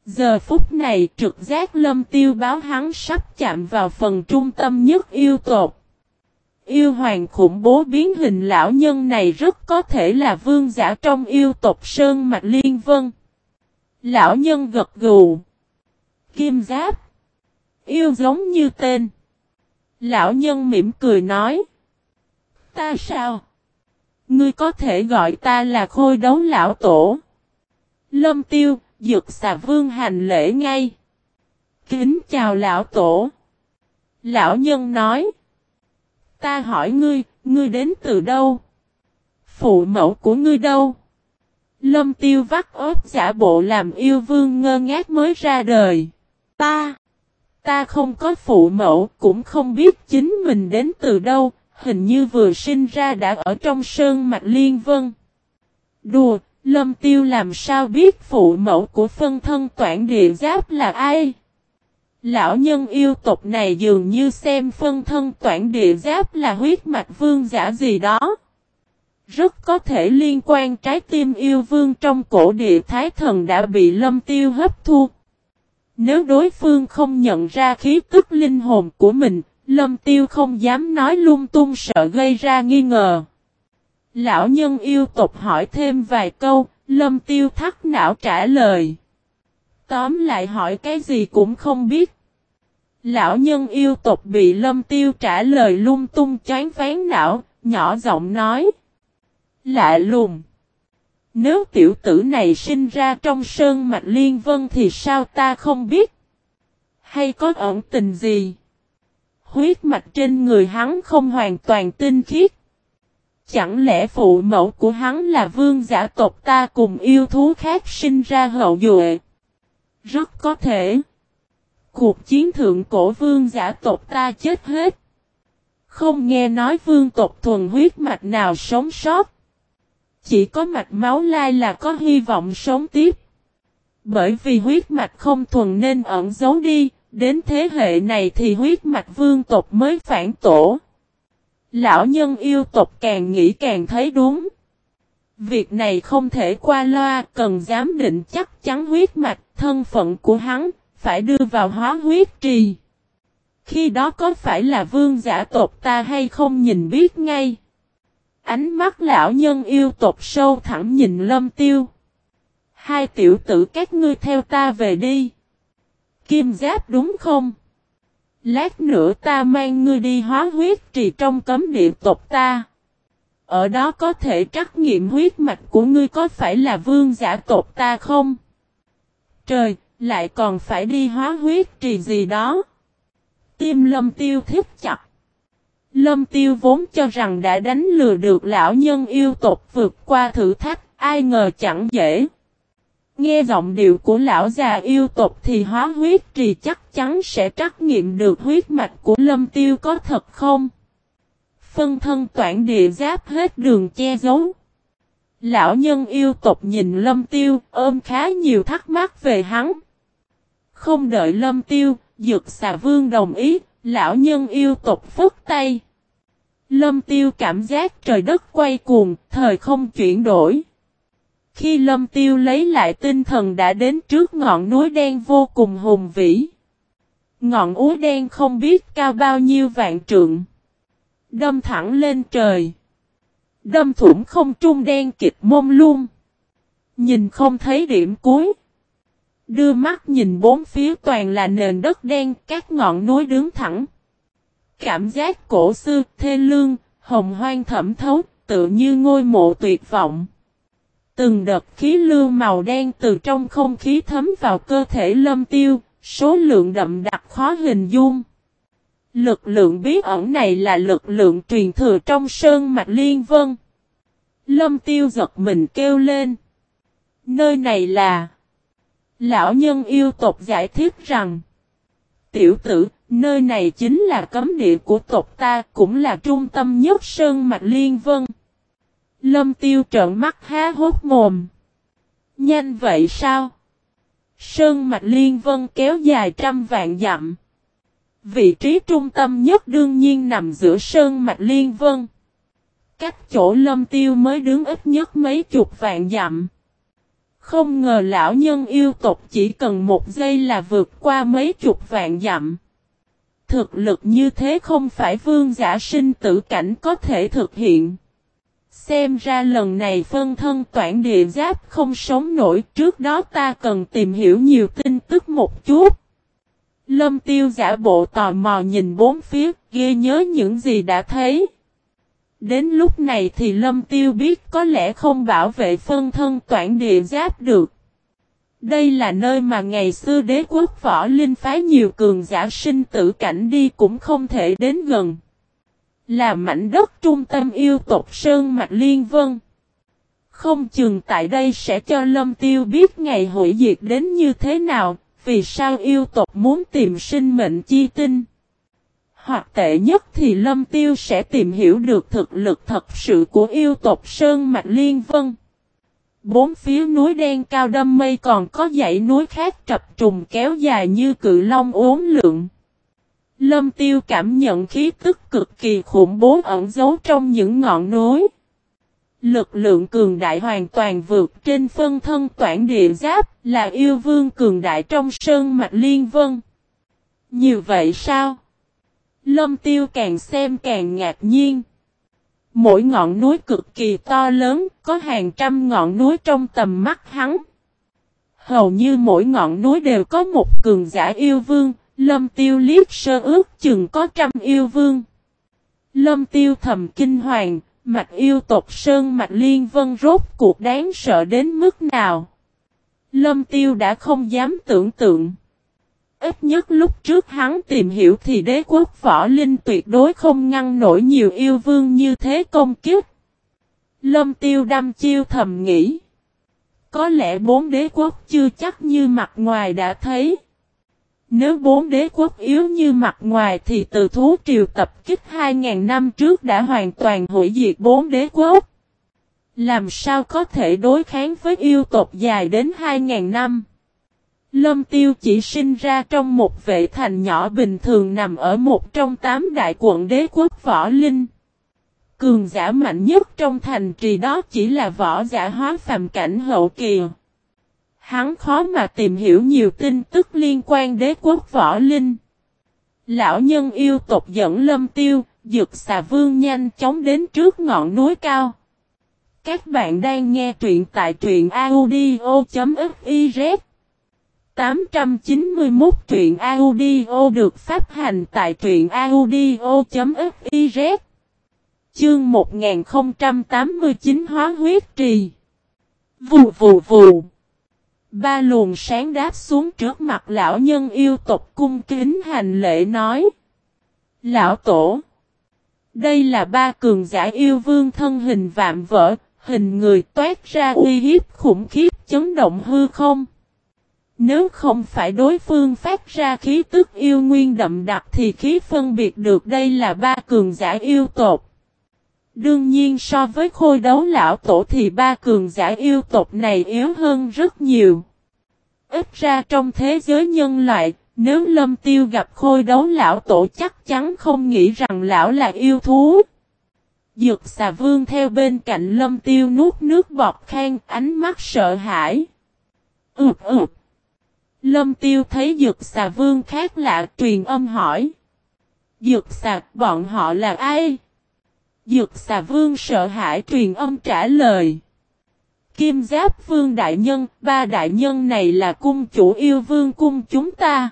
Giờ phút này trực giác lâm tiêu báo hắn sắp chạm vào phần trung tâm nhất yêu tộc. Yêu hoàng khủng bố biến hình lão nhân này rất có thể là vương giả trong yêu tộc Sơn Mạch Liên Vân. Lão nhân gật gù. Kim giáp. Yêu giống như tên. Lão nhân mỉm cười nói. Ta sao? Ngươi có thể gọi ta là khôi đấu lão tổ. Lâm tiêu, dược xà vương hành lễ ngay. Kính chào lão tổ. Lão nhân nói. Ta hỏi ngươi, ngươi đến từ đâu? Phụ mẫu của ngươi đâu? Lâm tiêu vắt ớt giả bộ làm yêu vương ngơ ngác mới ra đời. Ta, ta không có phụ mẫu, cũng không biết chính mình đến từ đâu, hình như vừa sinh ra đã ở trong sơn mạch liên vân. Đùa, lâm tiêu làm sao biết phụ mẫu của phân thân toản địa giáp là ai? Lão nhân yêu tộc này dường như xem phân thân toản địa giáp là huyết mạch vương giả gì đó. Rất có thể liên quan trái tim yêu vương trong cổ địa thái thần đã bị lâm tiêu hấp thu. Nếu đối phương không nhận ra khí tức linh hồn của mình, lâm tiêu không dám nói lung tung sợ gây ra nghi ngờ. Lão nhân yêu tộc hỏi thêm vài câu, lâm tiêu thắt não trả lời. Tóm lại hỏi cái gì cũng không biết. Lão nhân yêu tộc bị lâm tiêu trả lời lung tung chán phán não, nhỏ giọng nói. Lạ lùng. Nếu tiểu tử này sinh ra trong sơn mạch liên vân thì sao ta không biết? Hay có ẩn tình gì? Huyết mạch trên người hắn không hoàn toàn tinh khiết. Chẳng lẽ phụ mẫu của hắn là vương giả tộc ta cùng yêu thú khác sinh ra hậu duệ? Rất có thể. Cuộc chiến thượng cổ vương giả tộc ta chết hết. Không nghe nói vương tộc thuần huyết mạch nào sống sót. Chỉ có mạch máu lai là có hy vọng sống tiếp. Bởi vì huyết mạch không thuần nên ẩn giấu đi, đến thế hệ này thì huyết mạch vương tộc mới phản tổ. Lão nhân yêu tộc càng nghĩ càng thấy đúng. Việc này không thể qua loa, cần giám định chắc chắn huyết mạch, thân phận của hắn, phải đưa vào hóa huyết trì. Khi đó có phải là vương giả tộc ta hay không nhìn biết ngay. Ánh mắt lão nhân yêu tộc sâu thẳng nhìn lâm tiêu. Hai tiểu tử các ngươi theo ta về đi. Kim giáp đúng không? Lát nữa ta mang ngươi đi hóa huyết trì trong cấm địa tộc ta. Ở đó có thể trắc nghiệm huyết mạch của ngươi có phải là vương giả tộc ta không? Trời, lại còn phải đi hóa huyết trì gì đó. Tim lâm tiêu thiết chặt. Lâm tiêu vốn cho rằng đã đánh lừa được lão nhân yêu tộc vượt qua thử thách, ai ngờ chẳng dễ. Nghe giọng điệu của lão già yêu tộc thì hóa huyết trì chắc chắn sẽ trắc nghiệm được huyết mạch của lâm tiêu có thật không? Phân thân toản địa giáp hết đường che giấu. Lão nhân yêu tộc nhìn lâm tiêu ôm khá nhiều thắc mắc về hắn. Không đợi lâm tiêu, dược xà vương đồng ý, lão nhân yêu tộc phức tay. Lâm tiêu cảm giác trời đất quay cuồng, thời không chuyển đổi. Khi lâm tiêu lấy lại tinh thần đã đến trước ngọn núi đen vô cùng hùng vĩ. Ngọn núi đen không biết cao bao nhiêu vạn trượng. Đâm thẳng lên trời. Đâm thủng không trung đen kịch mông luôn. Nhìn không thấy điểm cuối. Đưa mắt nhìn bốn phía toàn là nền đất đen, các ngọn núi đứng thẳng. Cảm giác cổ xưa, thê lương, hồng hoang thẩm thấu, tự như ngôi mộ tuyệt vọng. Từng đợt khí lưu màu đen từ trong không khí thấm vào cơ thể lâm tiêu, số lượng đậm đặc khó hình dung. Lực lượng bí ẩn này là lực lượng truyền thừa trong sơn mạch liên vân. Lâm tiêu giật mình kêu lên. Nơi này là... Lão nhân yêu tộc giải thích rằng. Tiểu tử, nơi này chính là cấm địa của tộc ta, cũng là trung tâm nhất sơn mạch liên vân. Lâm tiêu trợn mắt há hốt mồm. Nhanh vậy sao? Sơn mạch liên vân kéo dài trăm vạn dặm. Vị trí trung tâm nhất đương nhiên nằm giữa sơn mạch liên vân. Cách chỗ lâm tiêu mới đứng ít nhất mấy chục vạn dặm. Không ngờ lão nhân yêu tộc chỉ cần một giây là vượt qua mấy chục vạn dặm. Thực lực như thế không phải vương giả sinh tử cảnh có thể thực hiện. Xem ra lần này phân thân toản địa giáp không sống nổi trước đó ta cần tìm hiểu nhiều tin tức một chút. Lâm tiêu giả bộ tò mò nhìn bốn phía, ghê nhớ những gì đã thấy. Đến lúc này thì lâm tiêu biết có lẽ không bảo vệ phân thân toản địa giáp được. Đây là nơi mà ngày xưa đế quốc võ linh phái nhiều cường giả sinh tử cảnh đi cũng không thể đến gần. Là mảnh đất trung tâm yêu tộc Sơn Mạch Liên Vân. Không chừng tại đây sẽ cho Lâm Tiêu biết ngày hội diệt đến như thế nào, vì sao yêu tộc muốn tìm sinh mệnh chi tinh. Hoặc tệ nhất thì Lâm Tiêu sẽ tìm hiểu được thực lực thật sự của yêu tộc Sơn Mạch Liên Vân. Bốn phía núi đen cao đâm mây còn có dãy núi khác trập trùng kéo dài như cự long uốn lượng. Lâm tiêu cảm nhận khí tức cực kỳ khủng bố ẩn giấu trong những ngọn núi. Lực lượng cường đại hoàn toàn vượt trên phân thân toản địa giáp là yêu vương cường đại trong sơn mạch liên vân. Như vậy sao? Lâm tiêu càng xem càng ngạc nhiên. Mỗi ngọn núi cực kỳ to lớn, có hàng trăm ngọn núi trong tầm mắt hắn. Hầu như mỗi ngọn núi đều có một cường giả yêu vương, lâm tiêu liếc sơ ước chừng có trăm yêu vương. Lâm tiêu thầm kinh hoàng, mạch yêu tộc sơn mạch liên vân rốt cuộc đáng sợ đến mức nào. Lâm tiêu đã không dám tưởng tượng. Ít nhất lúc trước hắn tìm hiểu thì đế quốc võ linh tuyệt đối không ngăn nổi nhiều yêu vương như thế công kiếp. Lâm tiêu đâm chiêu thầm nghĩ. Có lẽ bốn đế quốc chưa chắc như mặt ngoài đã thấy. Nếu bốn đế quốc yếu như mặt ngoài thì từ thú triều tập kích 2.000 năm trước đã hoàn toàn hủy diệt bốn đế quốc. Làm sao có thể đối kháng với yêu tộc dài đến 2.000 năm? Lâm Tiêu chỉ sinh ra trong một vệ thành nhỏ bình thường nằm ở một trong tám đại quận đế quốc võ linh. Cường giả mạnh nhất trong thành trì đó chỉ là võ giả hóa phàm cảnh hậu kỳ. Hắn khó mà tìm hiểu nhiều tin tức liên quan đế quốc võ linh. Lão nhân yêu tộc dẫn lâm tiêu, dược xà vương nhanh chóng đến trước ngọn núi cao. Các bạn đang nghe truyện tại truyện audio.fiz 891 truyện audio được phát hành tại truyện audio.fiz Chương 1089 hóa huyết trì Vù vù vù Ba luồng sáng đáp xuống trước mặt lão nhân yêu tộc cung kính hành lễ nói Lão tổ, Đây là ba cường giả yêu vương thân hình vạm vỡ, Hình người toát ra uy hiếp khủng khiếp chấn động hư không nếu không phải đối phương phát ra khí tức yêu nguyên đậm đặc thì khí phân biệt được đây là ba cường giả yêu tột. Đương nhiên so với khôi đấu lão tổ thì ba cường giả yêu tộc này yếu hơn rất nhiều. Ít ra trong thế giới nhân loại, nếu lâm tiêu gặp khôi đấu lão tổ chắc chắn không nghĩ rằng lão là yêu thú. Dược xà vương theo bên cạnh lâm tiêu nuốt nước bọt khang ánh mắt sợ hãi. Ụt ụt. Lâm tiêu thấy dược xà vương khác lạ truyền âm hỏi. Dược xà bọn họ là ai? Dược xà vương sợ hãi truyền âm trả lời. Kim giáp vương đại nhân, ba đại nhân này là cung chủ yêu vương cung chúng ta.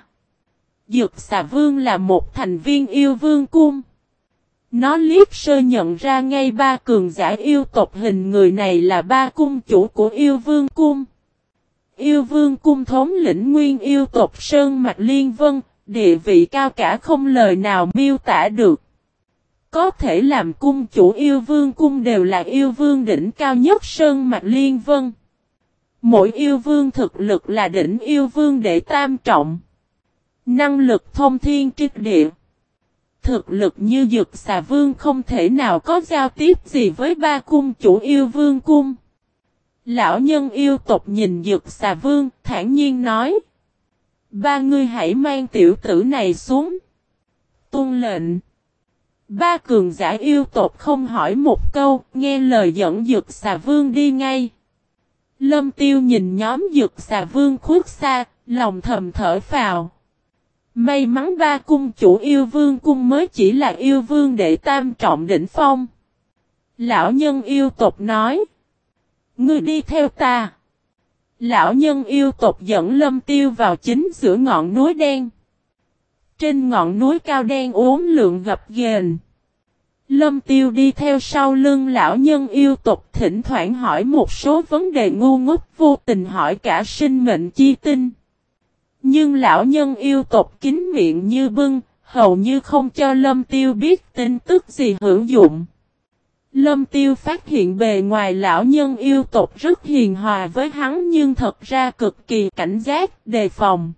Dược xà vương là một thành viên yêu vương cung. Nó liếc sơ nhận ra ngay ba cường giả yêu tộc hình người này là ba cung chủ của yêu vương cung. Yêu vương cung thống lĩnh nguyên yêu tộc Sơn Mạch Liên Vân, địa vị cao cả không lời nào miêu tả được. Có thể làm cung chủ yêu vương cung đều là yêu vương đỉnh cao nhất Sơn Mạch Liên Vân. Mỗi yêu vương thực lực là đỉnh yêu vương đệ tam trọng. Năng lực thông thiên trích địa. Thực lực như dược xà vương không thể nào có giao tiếp gì với ba cung chủ yêu vương cung. Lão nhân yêu tộc nhìn dược xà vương, thản nhiên nói. Ba ngươi hãy mang tiểu tử này xuống. Tôn lệnh. Ba cường giả yêu tộc không hỏi một câu, nghe lời dẫn dược xà vương đi ngay. Lâm tiêu nhìn nhóm dược xà vương khuất xa, lòng thầm thở phào. May mắn ba cung chủ yêu vương cung mới chỉ là yêu vương để tam trọng đỉnh phong. Lão nhân yêu tộc nói. Ngươi đi theo ta. Lão nhân yêu tộc dẫn lâm tiêu vào chính giữa ngọn núi đen. Trên ngọn núi cao đen uốn lượng gập ghềnh. Lâm tiêu đi theo sau lưng lão nhân yêu tộc thỉnh thoảng hỏi một số vấn đề ngu ngốc vô tình hỏi cả sinh mệnh chi tinh. Nhưng lão nhân yêu tộc kín miệng như bưng, hầu như không cho lâm tiêu biết tin tức gì hữu dụng. Lâm tiêu phát hiện bề ngoài lão nhân yêu tộc rất hiền hòa với hắn nhưng thật ra cực kỳ cảnh giác, đề phòng.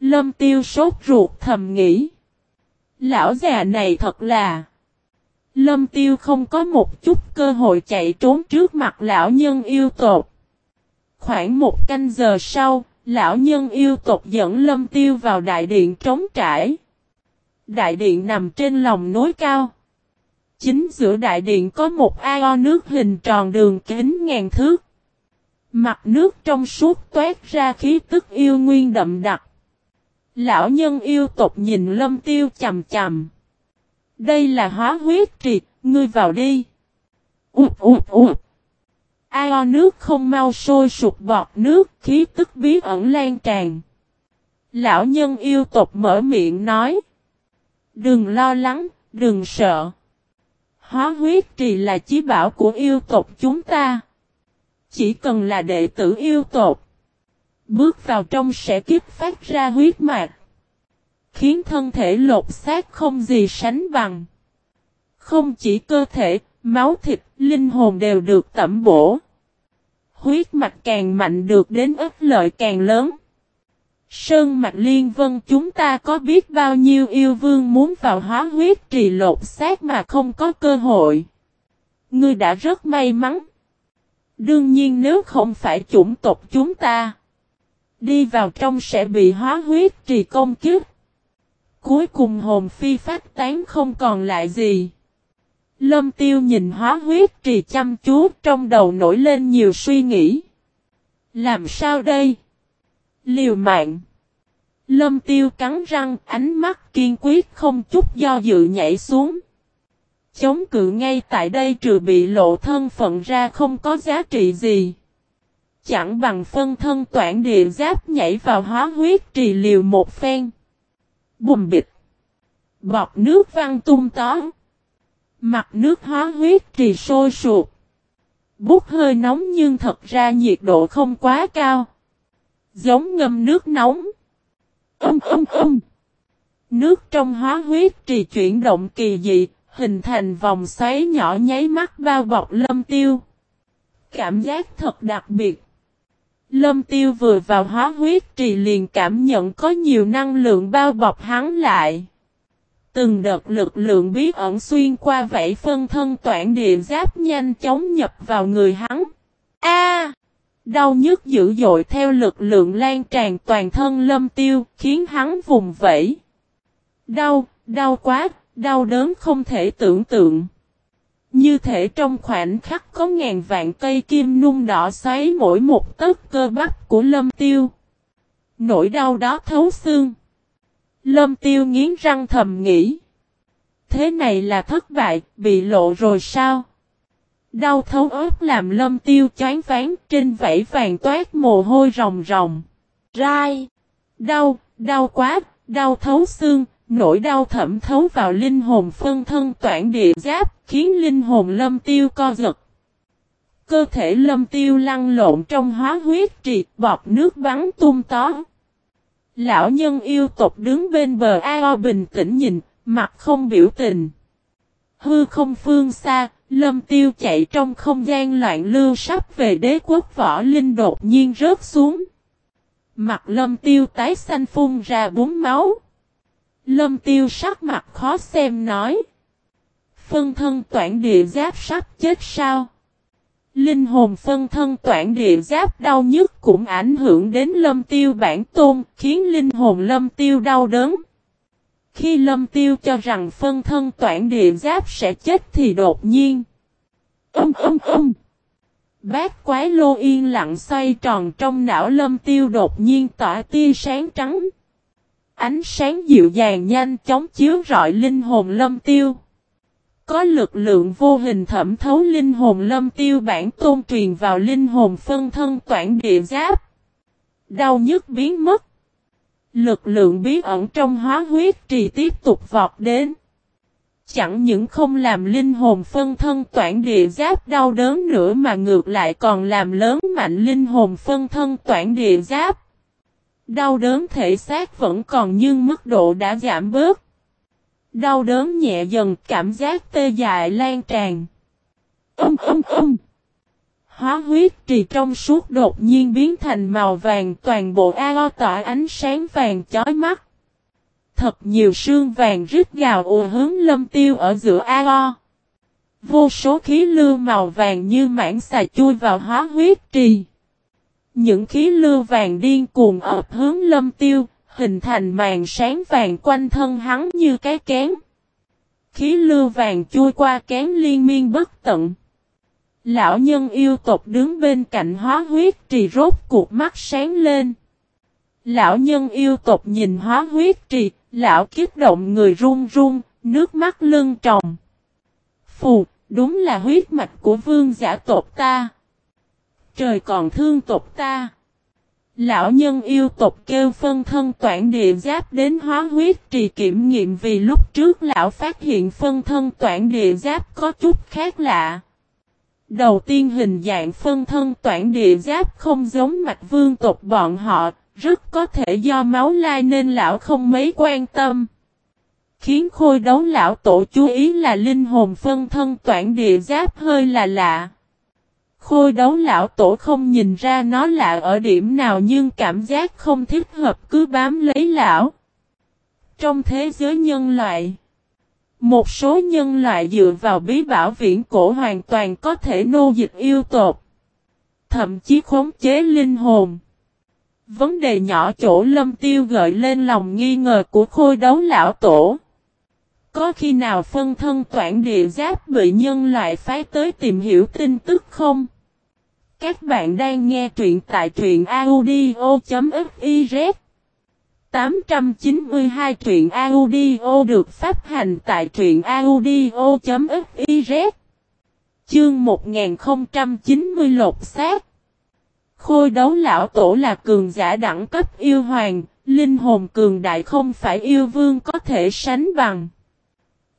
Lâm tiêu sốt ruột thầm nghĩ. Lão già này thật là... Lâm tiêu không có một chút cơ hội chạy trốn trước mặt lão nhân yêu tộc. Khoảng một canh giờ sau, lão nhân yêu tộc dẫn lâm tiêu vào đại điện trống trải. Đại điện nằm trên lòng núi cao. Chính giữa đại điện có một ao nước hình tròn đường kính ngàn thước. Mặt nước trong suốt toát ra khí tức yêu nguyên đậm đặc. Lão nhân yêu tộc nhìn lâm tiêu chầm chầm. Đây là hóa huyết trì, ngươi vào đi. Ụt ụt ụt. Ao nước không mau sôi sụp bọt nước, khí tức bí ẩn lan tràn. Lão nhân yêu tộc mở miệng nói. Đừng lo lắng, đừng sợ. Hóa huyết trì là chí bảo của yêu tộc chúng ta. Chỉ cần là đệ tử yêu tộc. Bước vào trong sẽ kiếp phát ra huyết mạch. Khiến thân thể lột xác không gì sánh bằng. Không chỉ cơ thể, máu thịt, linh hồn đều được tẩm bổ. Huyết mạch càng mạnh được đến ức lợi càng lớn. Sơn mạch liên vân chúng ta có biết bao nhiêu yêu vương muốn vào hóa huyết trì lột xác mà không có cơ hội. Ngươi đã rất may mắn. Đương nhiên nếu không phải chủng tộc chúng ta. Đi vào trong sẽ bị hóa huyết trì công kiếp. Cuối cùng hồn phi phát tán không còn lại gì. Lâm tiêu nhìn hóa huyết trì chăm chú trong đầu nổi lên nhiều suy nghĩ. Làm sao đây? Liều mạng. Lâm tiêu cắn răng, ánh mắt kiên quyết không chút do dự nhảy xuống. Chống cự ngay tại đây trừ bị lộ thân phận ra không có giá trị gì. Chẳng bằng phân thân toản địa giáp nhảy vào hóa huyết trì liều một phen. Bùm bịch. Bọt nước văng tung tó. Mặt nước hóa huyết trì sôi sụp. Bút hơi nóng nhưng thật ra nhiệt độ không quá cao. Giống ngâm nước nóng. Âm âm âm. Nước trong hóa huyết trì chuyển động kỳ dị, hình thành vòng xoáy nhỏ nháy mắt bao bọc lâm tiêu. Cảm giác thật đặc biệt. Lâm tiêu vừa vào hóa huyết trì liền cảm nhận có nhiều năng lượng bao bọc hắn lại. Từng đợt lực lượng bí ẩn xuyên qua vảy phân thân toản địa giáp nhanh chóng nhập vào người hắn. A! đau nhức dữ dội theo lực lượng lan tràn toàn thân lâm tiêu, khiến hắn vùng vẫy. Đau, đau quá, đau đớn không thể tưởng tượng. Như thể trong khoảnh khắc có ngàn vạn cây kim nung đỏ xoáy mỗi một tấc cơ bắp của lâm tiêu. Nỗi đau đó thấu xương. Lâm tiêu nghiến răng thầm nghĩ. Thế này là thất bại, bị lộ rồi sao? Đau thấu ớt làm lâm tiêu chán ván trên vảy vàng toát mồ hôi ròng ròng. Rai! Đau, đau quá, đau thấu xương, nỗi đau thẩm thấu vào linh hồn phân thân toản địa giáp, khiến linh hồn lâm tiêu co giật. Cơ thể lâm tiêu lăn lộn trong hóa huyết triệt bọt nước bắn tung tó. Lão nhân yêu tộc đứng bên bờ ao bình tĩnh nhìn, mặt không biểu tình. Hư không phương xa, lâm tiêu chạy trong không gian loạn lưu sắp về đế quốc võ linh đột nhiên rớt xuống. Mặt lâm tiêu tái xanh phun ra bún máu. Lâm tiêu sắc mặt khó xem nói. Phân thân toản địa giáp sắp chết sao? Linh hồn phân thân toản địa giáp đau nhức cũng ảnh hưởng đến lâm tiêu bản tôn, khiến linh hồn lâm tiêu đau đớn. Khi lâm tiêu cho rằng phân thân toản địa giáp sẽ chết thì đột nhiên. Âm âm âm. Bát quái lô yên lặng xoay tròn trong não lâm tiêu đột nhiên tỏa tia sáng trắng. Ánh sáng dịu dàng nhanh chóng chiếu rọi linh hồn lâm tiêu. Có lực lượng vô hình thẩm thấu linh hồn lâm tiêu bản tôn truyền vào linh hồn phân thân toản địa giáp. Đau nhức biến mất. Lực lượng bí ẩn trong hóa huyết trì tiếp tục vọt đến. Chẳng những không làm linh hồn phân thân toản địa giáp đau đớn nữa mà ngược lại còn làm lớn mạnh linh hồn phân thân toản địa giáp. Đau đớn thể xác vẫn còn nhưng mức độ đã giảm bớt. Đau đớn nhẹ dần, cảm giác tê dại lan tràn. Âm âm âm. Hóa huyết trì trong suốt đột nhiên biến thành màu vàng, toàn bộ ao tỏa ánh sáng vàng chói mắt. Thật nhiều sương vàng rít gào ùa hướng lâm tiêu ở giữa ao. Vô số khí lưu màu vàng như mảng xà chui vào hóa huyết trì. Những khí lưu vàng điên cuồng ập hướng lâm tiêu, hình thành màn sáng vàng quanh thân hắn như cái kén. Khí lưu vàng chui qua kén liên miên bất tận. Lão nhân yêu tộc đứng bên cạnh hóa huyết trì rốt cuộc mắt sáng lên. Lão nhân yêu tộc nhìn hóa huyết trì, lão kiếp động người run run, nước mắt lưng tròng. Phù, đúng là huyết mạch của vương giả tộc ta. Trời còn thương tộc ta. Lão nhân yêu tộc kêu phân thân toản địa giáp đến hóa huyết trì kiểm nghiệm vì lúc trước lão phát hiện phân thân toản địa giáp có chút khác lạ. Đầu tiên hình dạng phân thân toản địa giáp không giống mạch vương tộc bọn họ, rất có thể do máu lai nên lão không mấy quan tâm. Khiến khôi đấu lão tổ chú ý là linh hồn phân thân toản địa giáp hơi là lạ. Khôi đấu lão tổ không nhìn ra nó lạ ở điểm nào nhưng cảm giác không thích hợp cứ bám lấy lão. Trong thế giới nhân loại, một số nhân loại dựa vào bí bảo viễn cổ hoàn toàn có thể nô dịch yêu tột. Thậm chí khống chế linh hồn. Vấn đề nhỏ chỗ lâm tiêu gợi lên lòng nghi ngờ của khôi đấu lão tổ. Có khi nào phân thân toản địa giáp bị nhân loại phái tới tìm hiểu tin tức không? Các bạn đang nghe truyện tại truyện audio.fiz 892 truyện audio được phát hành tại truyện audio.fiz Chương 1090 lột xác Khôi đấu lão tổ là cường giả đẳng cấp yêu hoàng, linh hồn cường đại không phải yêu vương có thể sánh bằng.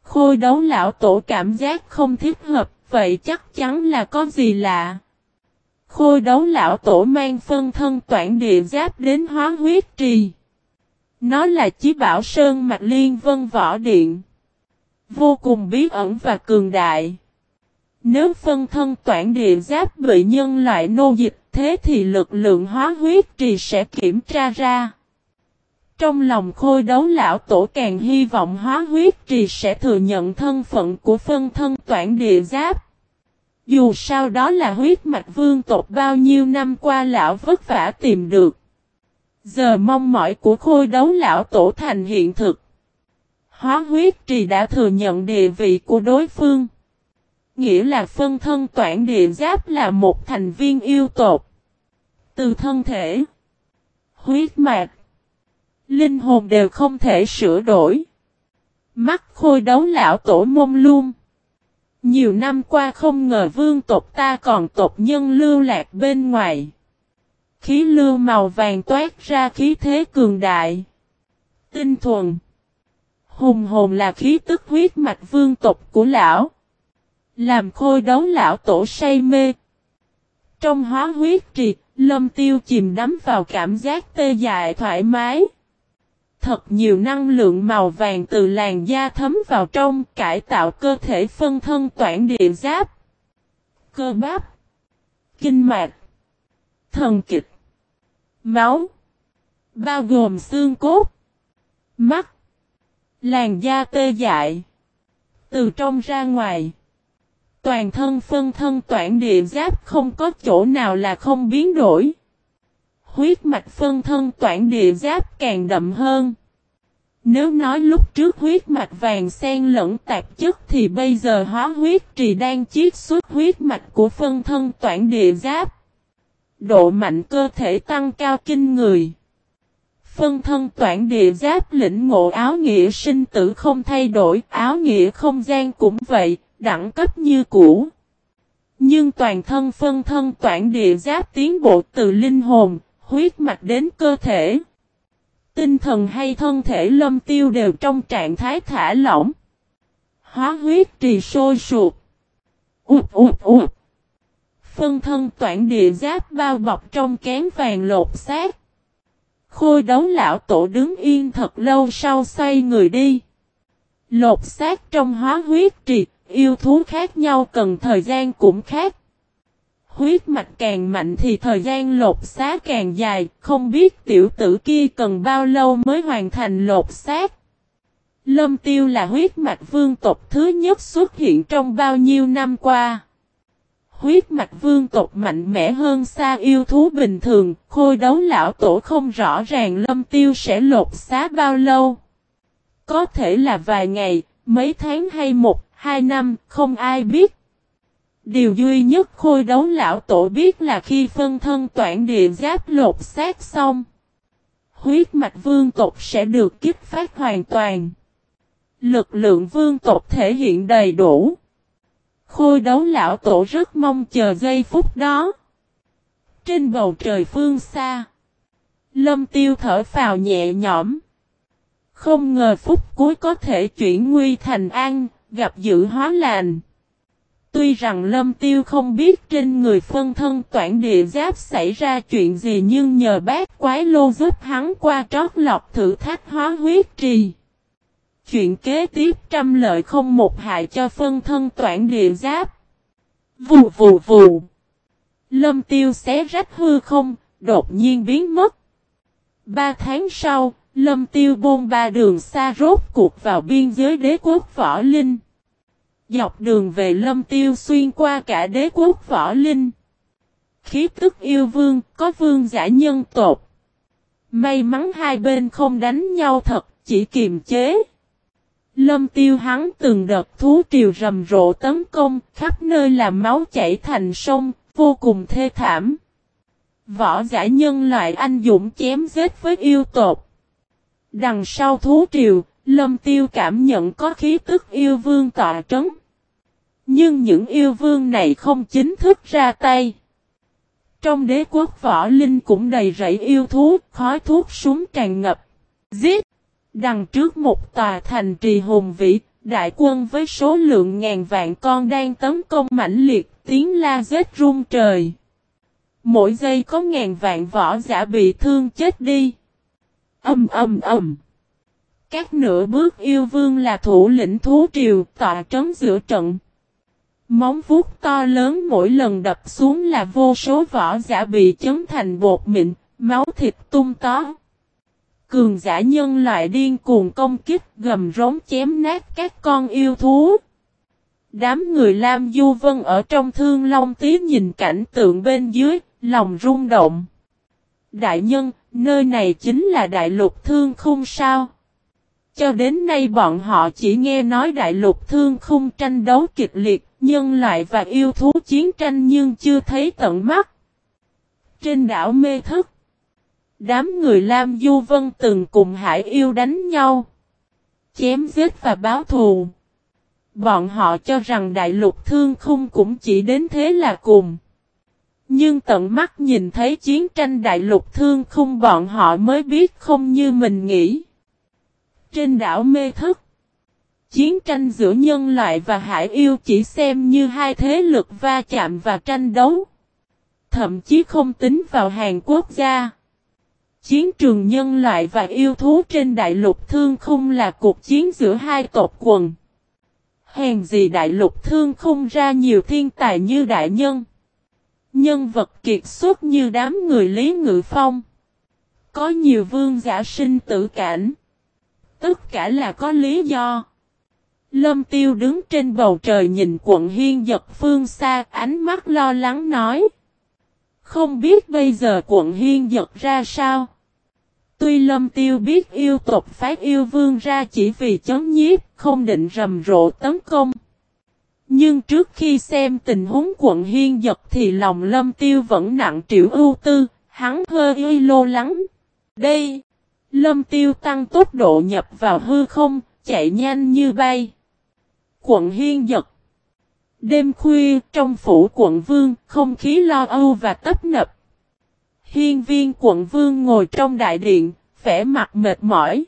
Khôi đấu lão tổ cảm giác không thích hợp, vậy chắc chắn là có gì lạ. Khôi đấu lão tổ mang phân thân toản địa giáp đến hóa huyết trì. Nó là chí bảo sơn mạch liên vân võ điện. Vô cùng bí ẩn và cường đại. Nếu phân thân toản địa giáp bị nhân loại nô dịch, thế thì lực lượng hóa huyết trì sẽ kiểm tra ra. Trong lòng khôi đấu lão tổ càng hy vọng hóa huyết trì sẽ thừa nhận thân phận của phân thân toản địa giáp. Dù sao đó là huyết mạch vương tộc bao nhiêu năm qua lão vất vả tìm được. Giờ mong mỏi của khôi đấu lão tổ thành hiện thực. Hóa huyết trì đã thừa nhận địa vị của đối phương. Nghĩa là phân thân toản địa giáp là một thành viên yêu tộc. Từ thân thể, huyết mạch, linh hồn đều không thể sửa đổi. Mắt khôi đấu lão tổ mông luôn. Nhiều năm qua không ngờ vương tộc ta còn tộc nhân lưu lạc bên ngoài. Khí lưu màu vàng toát ra khí thế cường đại. Tinh thuần. Hùng hồn là khí tức huyết mạch vương tộc của lão. Làm khôi đấu lão tổ say mê. Trong hóa huyết triệt, lâm tiêu chìm đắm vào cảm giác tê dại thoải mái. Thật nhiều năng lượng màu vàng từ làn da thấm vào trong, cải tạo cơ thể phân thân toản địa giáp. Cơ bắp. Kinh mạch. Thần kịch. Máu. Bao gồm xương cốt. Mắt. Làn da tê dại. Từ trong ra ngoài. Toàn thân phân thân toản địa giáp không có chỗ nào là không biến đổi huyết mạch phân thân toản địa giáp càng đậm hơn. Nếu nói lúc trước huyết mạch vàng xen lẫn tạp chất thì bây giờ hóa huyết trì đang chiết xuất huyết mạch của phân thân toản địa giáp. Độ mạnh cơ thể tăng cao kinh người. Phân thân toản địa giáp lĩnh ngộ áo nghĩa sinh tử không thay đổi, áo nghĩa không gian cũng vậy, đẳng cấp như cũ. Nhưng toàn thân phân thân toản địa giáp tiến bộ từ linh hồn, huyết mạch đến cơ thể. Tinh thần hay thân thể lâm tiêu đều trong trạng thái thả lỏng. Hóa huyết trì sôi sụp. Ụt ụt ụt. Phân thân toản địa giáp bao bọc trong kén vàng lột xác. Khôi đấu lão tổ đứng yên thật lâu sau xoay người đi. Lột xác trong hóa huyết trì, yêu thú khác nhau cần thời gian cũng khác. Huyết mạch càng mạnh thì thời gian lột xác càng dài, không biết tiểu tử kia cần bao lâu mới hoàn thành lột xác. Lâm tiêu là huyết mạch vương tộc thứ nhất xuất hiện trong bao nhiêu năm qua. Huyết mạch vương tộc mạnh mẽ hơn xa yêu thú bình thường, khôi đấu lão tổ không rõ ràng lâm tiêu sẽ lột xá bao lâu. Có thể là vài ngày, mấy tháng hay một, hai năm, không ai biết. Điều duy nhất khôi đấu lão tổ biết là khi phân thân toản địa giáp lột xác xong. Huyết mạch vương tộc sẽ được kích phát hoàn toàn. Lực lượng vương tộc thể hiện đầy đủ. Khôi đấu lão tổ rất mong chờ giây phút đó. Trên bầu trời phương xa. Lâm tiêu thở phào nhẹ nhõm. Không ngờ phút cuối có thể chuyển nguy thành an, gặp dự hóa lành. Tuy rằng lâm tiêu không biết trên người phân thân toản địa giáp xảy ra chuyện gì nhưng nhờ bác quái lô giúp hắn qua trót lọc thử thách hóa huyết trì. Chuyện kế tiếp trăm lợi không một hại cho phân thân toản địa giáp. Vù vù vù. Lâm tiêu xé rách hư không, đột nhiên biến mất. Ba tháng sau, lâm tiêu bôn ba đường xa rốt cuộc vào biên giới đế quốc võ linh. Dọc đường về lâm tiêu xuyên qua cả đế quốc võ linh. Khí tức yêu vương, có vương giả nhân tột. May mắn hai bên không đánh nhau thật, chỉ kiềm chế. Lâm tiêu hắn từng đợt thú triều rầm rộ tấn công, khắp nơi làm máu chảy thành sông, vô cùng thê thảm. Võ giả nhân loại anh dũng chém giết với yêu tột. Đằng sau thú triều, lâm tiêu cảm nhận có khí tức yêu vương tọa trấn. Nhưng những yêu vương này không chính thức ra tay. Trong đế quốc võ linh cũng đầy rẫy yêu thú, khói thuốc súng tràn ngập. Giết! Đằng trước một tòa thành trì hùng vĩ, đại quân với số lượng ngàn vạn con đang tấn công mãnh liệt, tiếng la giết rung trời. Mỗi giây có ngàn vạn võ giả bị thương chết đi. Âm âm âm. Các nửa bước yêu vương là thủ lĩnh thú triều tọa trấn giữa trận. Móng vuốt to lớn mỗi lần đập xuống là vô số vỏ giả bị chấn thành bột mịn, máu thịt tung tó. Cường giả nhân loại điên cuồng công kích gầm rống chém nát các con yêu thú. Đám người Lam Du Vân ở trong thương long tí nhìn cảnh tượng bên dưới, lòng rung động. Đại nhân, nơi này chính là đại lục thương khung sao? Cho đến nay bọn họ chỉ nghe nói đại lục thương khung tranh đấu kịch liệt, nhân loại và yêu thú chiến tranh nhưng chưa thấy tận mắt. Trên đảo mê thức, đám người Lam Du Vân từng cùng hải yêu đánh nhau, chém giết và báo thù. Bọn họ cho rằng đại lục thương khung cũng chỉ đến thế là cùng. Nhưng tận mắt nhìn thấy chiến tranh đại lục thương khung bọn họ mới biết không như mình nghĩ. Trên đảo mê thức, chiến tranh giữa nhân loại và hải yêu chỉ xem như hai thế lực va chạm và tranh đấu. Thậm chí không tính vào hàng quốc gia. Chiến trường nhân loại và yêu thú trên đại lục thương khung là cuộc chiến giữa hai tộc quần. Hèn gì đại lục thương khung ra nhiều thiên tài như đại nhân. Nhân vật kiệt xuất như đám người Lý Ngự Phong. Có nhiều vương giả sinh tử cảnh. Tất cả là có lý do. Lâm Tiêu đứng trên bầu trời nhìn quận hiên giật phương xa, ánh mắt lo lắng nói. Không biết bây giờ quận hiên giật ra sao? Tuy lâm tiêu biết yêu tộc phái yêu vương ra chỉ vì chấn nhiếp, không định rầm rộ tấn công. Nhưng trước khi xem tình huống quận hiên giật thì lòng lâm tiêu vẫn nặng triệu ưu tư, hắn hơi lô lắng. Đây, lâm tiêu tăng tốc độ nhập vào hư không, chạy nhanh như bay. Quận hiên giật. Đêm khuya, trong phủ quận vương, không khí lo âu và tấp nập. Hiên viên quận vương ngồi trong đại điện, vẻ mặt mệt mỏi.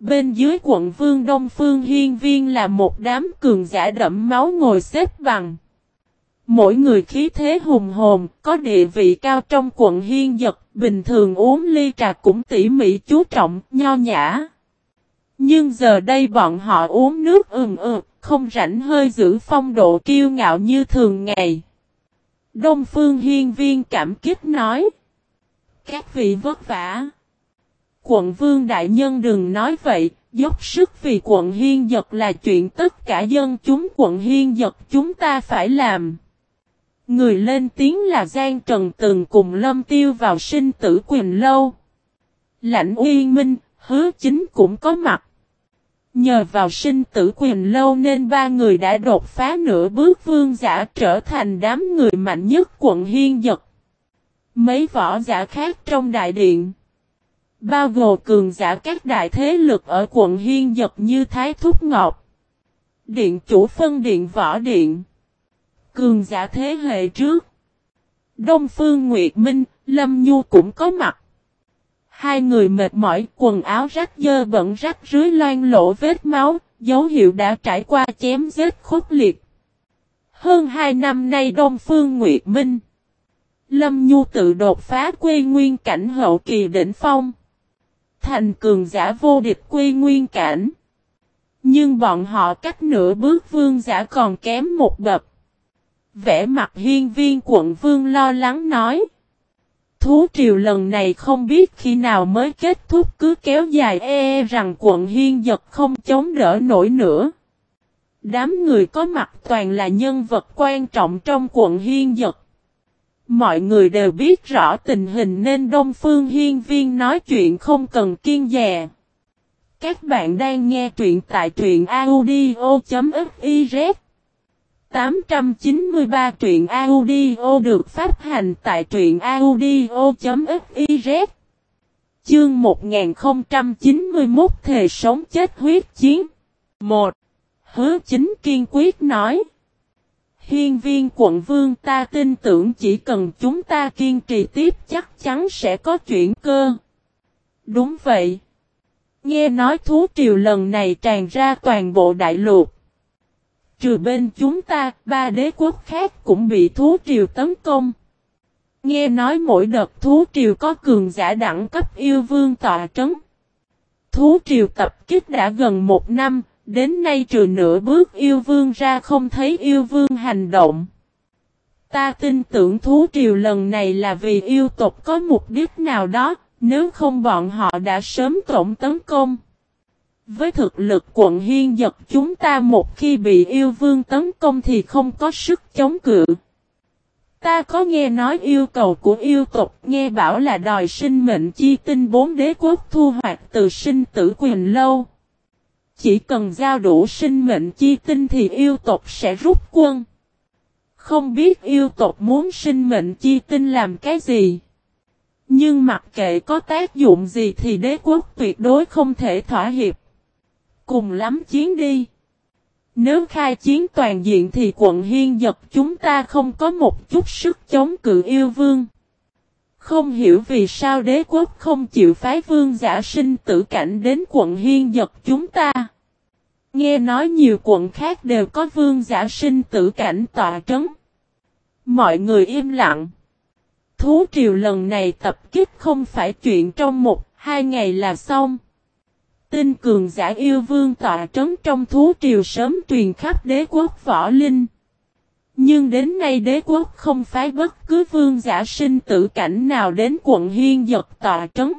Bên dưới quận vương Đông Phương Hiên Viên là một đám cường giả đậm máu ngồi xếp bằng. Mỗi người khí thế hùng hồn, có địa vị cao trong quận Hiên Giật, bình thường uống ly trà cũng tỉ mỉ chú trọng, nho nhã. Nhưng giờ đây bọn họ uống nước ừng ực, không rảnh hơi giữ phong độ kiêu ngạo như thường ngày. Đông Phương Hiên Viên cảm kích nói. Các vị vất vả. Quận vương đại nhân đừng nói vậy, dốc sức vì quận hiên giật là chuyện tất cả dân chúng quận hiên giật chúng ta phải làm. Người lên tiếng là Giang Trần từng cùng lâm tiêu vào sinh tử quyền lâu. Lãnh uyên minh, hứa chính cũng có mặt. Nhờ vào sinh tử quyền lâu nên ba người đã đột phá nửa bước vương giả trở thành đám người mạnh nhất quận hiên giật. Mấy võ giả khác trong đại điện. Bao gồm cường giả các đại thế lực ở quận Hiên Giật như Thái Thúc Ngọc. Điện chủ phân điện võ điện. Cường giả thế hệ trước. Đông Phương Nguyệt Minh, Lâm Nhu cũng có mặt. Hai người mệt mỏi, quần áo rách dơ bẩn rách rưới loang lỗ vết máu, dấu hiệu đã trải qua chém giết khốc liệt. Hơn hai năm nay Đông Phương Nguyệt Minh. Lâm Nhu tự đột phá quê nguyên cảnh hậu kỳ đỉnh phong thành cường giả vô địch quy nguyên cảnh. Nhưng bọn họ cách nửa bước vương giả còn kém một bậc. Vẽ mặt hiên viên quận vương lo lắng nói. Thú triều lần này không biết khi nào mới kết thúc cứ kéo dài e, e rằng quận hiên giật không chống đỡ nổi nữa. Đám người có mặt toàn là nhân vật quan trọng trong quận hiên giật. Mọi người đều biết rõ tình hình nên Đông Phương Hiên Viên nói chuyện không cần kiên dè. Các bạn đang nghe truyện tại truyện audio.fif 893 truyện audio được phát hành tại truyện audio.fiz Chương 1091 Thề sống chết huyết chiến 1. Hứa chính kiên quyết nói Hiên viên quận vương ta tin tưởng chỉ cần chúng ta kiên trì tiếp chắc chắn sẽ có chuyển cơ. Đúng vậy. Nghe nói thú triều lần này tràn ra toàn bộ đại lục. Trừ bên chúng ta, ba đế quốc khác cũng bị thú triều tấn công. Nghe nói mỗi đợt thú triều có cường giả đẳng cấp yêu vương tọa trấn. Thú triều tập kích đã gần một năm, Đến nay trừ nửa bước yêu vương ra không thấy yêu vương hành động. Ta tin tưởng thú triều lần này là vì yêu tộc có mục đích nào đó, nếu không bọn họ đã sớm tổng tấn công. Với thực lực quận hiên giật chúng ta một khi bị yêu vương tấn công thì không có sức chống cự. Ta có nghe nói yêu cầu của yêu tộc, nghe bảo là đòi sinh mệnh chi tinh bốn đế quốc thu hoạch từ sinh tử quyền lâu. Chỉ cần giao đủ sinh mệnh chi tinh thì yêu tộc sẽ rút quân. Không biết yêu tộc muốn sinh mệnh chi tinh làm cái gì. Nhưng mặc kệ có tác dụng gì thì đế quốc tuyệt đối không thể thỏa hiệp. Cùng lắm chiến đi. Nếu khai chiến toàn diện thì quận hiên giật chúng ta không có một chút sức chống cự yêu vương. Không hiểu vì sao đế quốc không chịu phái vương giả sinh tử cảnh đến quận hiên giật chúng ta. Nghe nói nhiều quận khác đều có vương giả sinh tử cảnh tọa trấn. Mọi người im lặng. Thú triều lần này tập kích không phải chuyện trong một, hai ngày là xong. Tinh cường giả yêu vương tọa trấn trong thú triều sớm truyền khắp đế quốc võ linh. Nhưng đến nay đế quốc không phái bất cứ vương giả sinh tử cảnh nào đến quận hiên giật tọa trấn.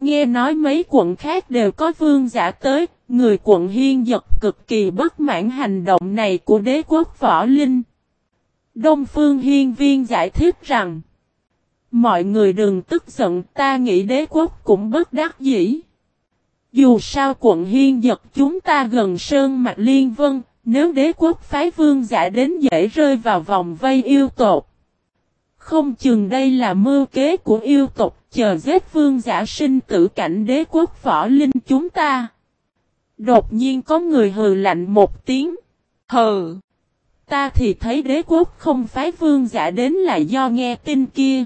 Nghe nói mấy quận khác đều có vương giả tới, người quận hiên giật cực kỳ bất mãn hành động này của đế quốc võ linh. Đông Phương Hiên Viên giải thích rằng, Mọi người đừng tức giận ta nghĩ đế quốc cũng bất đắc dĩ. Dù sao quận hiên giật chúng ta gần sơn mạch liên vân, nếu đế quốc phái vương giả đến dễ rơi vào vòng vây yêu tộc. Không chừng đây là mưu kế của yêu tộc chờ giết vương giả sinh tử cảnh đế quốc võ linh chúng ta. Đột nhiên có người hừ lạnh một tiếng. Hừ. Ta thì thấy đế quốc không phái vương giả đến là do nghe tin kia.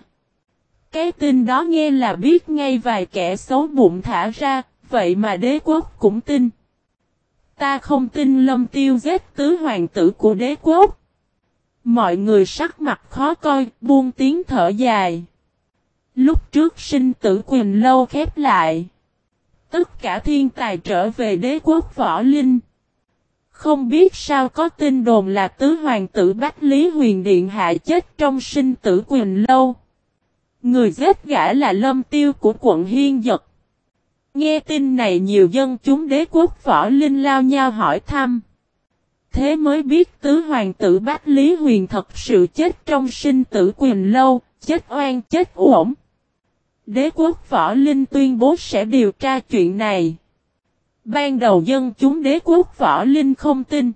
Cái tin đó nghe là biết ngay vài kẻ xấu bụng thả ra, vậy mà đế quốc cũng tin. Ta không tin lâm tiêu giết tứ hoàng tử của đế quốc. Mọi người sắc mặt khó coi, buông tiếng thở dài. Lúc trước sinh tử quyền lâu khép lại. Tất cả thiên tài trở về đế quốc võ linh. Không biết sao có tin đồn là tứ hoàng tử Bách Lý Huyền Điện hạ chết trong sinh tử quyền lâu. Người giết gã là lâm tiêu của quận Hiên Dật. Nghe tin này nhiều dân chúng đế quốc võ linh lao nhau hỏi thăm. Thế mới biết tứ hoàng tử Bách Lý Huyền thật sự chết trong sinh tử quyền lâu, chết oan chết uổng. Đế quốc võ linh tuyên bố sẽ điều tra chuyện này. Ban đầu dân chúng đế quốc võ linh không tin.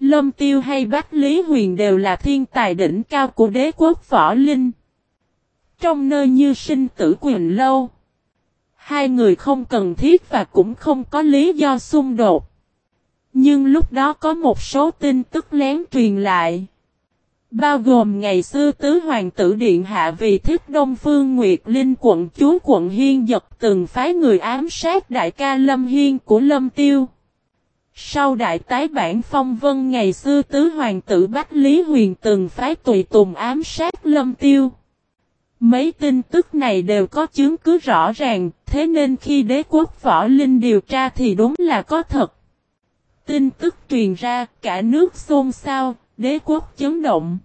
Lâm Tiêu hay Bách Lý Huyền đều là thiên tài đỉnh cao của đế quốc võ linh. Trong nơi như sinh tử quyền lâu. Hai người không cần thiết và cũng không có lý do xung đột. Nhưng lúc đó có một số tin tức lén truyền lại. Bao gồm ngày xưa tứ hoàng tử điện hạ vì thích Đông Phương Nguyệt Linh quận chúa quận Hiên giật từng phái người ám sát đại ca Lâm Hiên của Lâm Tiêu. Sau đại tái bản phong vân ngày xưa tứ hoàng tử Bách Lý Huyền từng phái tùy tùng ám sát Lâm Tiêu. Mấy tin tức này đều có chứng cứ rõ ràng, thế nên khi đế quốc võ linh điều tra thì đúng là có thật. Tin tức truyền ra, cả nước xôn xao, đế quốc chấn động.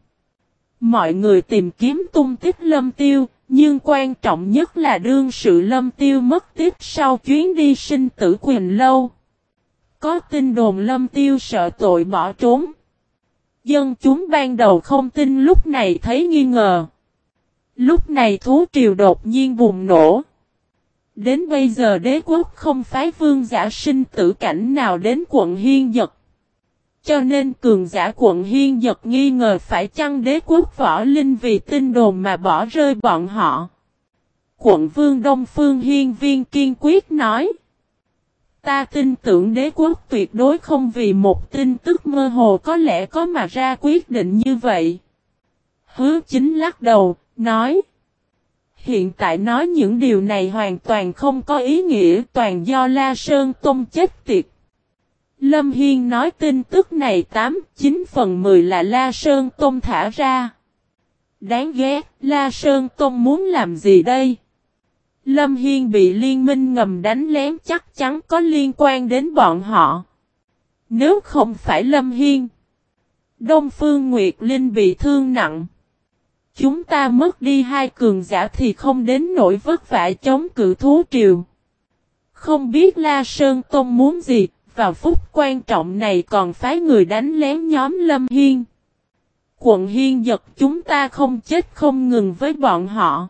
Mọi người tìm kiếm tung tích lâm tiêu, nhưng quan trọng nhất là đương sự lâm tiêu mất tích sau chuyến đi sinh tử quyền lâu. Có tin đồn lâm tiêu sợ tội bỏ trốn. Dân chúng ban đầu không tin lúc này thấy nghi ngờ. Lúc này thú triều đột nhiên bùng nổ. Đến bây giờ đế quốc không phái vương giả sinh tử cảnh nào đến quận Hiên Dật. Cho nên cường giả quận Hiên Dật nghi ngờ phải chăng đế quốc võ linh vì tin đồn mà bỏ rơi bọn họ. Quận vương Đông Phương Hiên Viên kiên quyết nói. Ta tin tưởng đế quốc tuyệt đối không vì một tin tức mơ hồ có lẽ có mà ra quyết định như vậy. Hứa chính lắc đầu, nói. Hiện tại nói những điều này hoàn toàn không có ý nghĩa toàn do La Sơn Tông chết tiệt. Lâm Hiên nói tin tức này 8, 9 phần 10 là La Sơn Tông thả ra. Đáng ghét, La Sơn Tông muốn làm gì đây? Lâm Hiên bị liên minh ngầm đánh lén chắc chắn có liên quan đến bọn họ. Nếu không phải Lâm Hiên, Đông Phương Nguyệt Linh bị thương nặng. Chúng ta mất đi hai cường giả thì không đến nỗi vất vả chống cự thú triều. Không biết La Sơn Tôn muốn gì, vào phút quan trọng này còn phái người đánh lén nhóm Lâm Hiên. Quận Hiên giật chúng ta không chết không ngừng với bọn họ.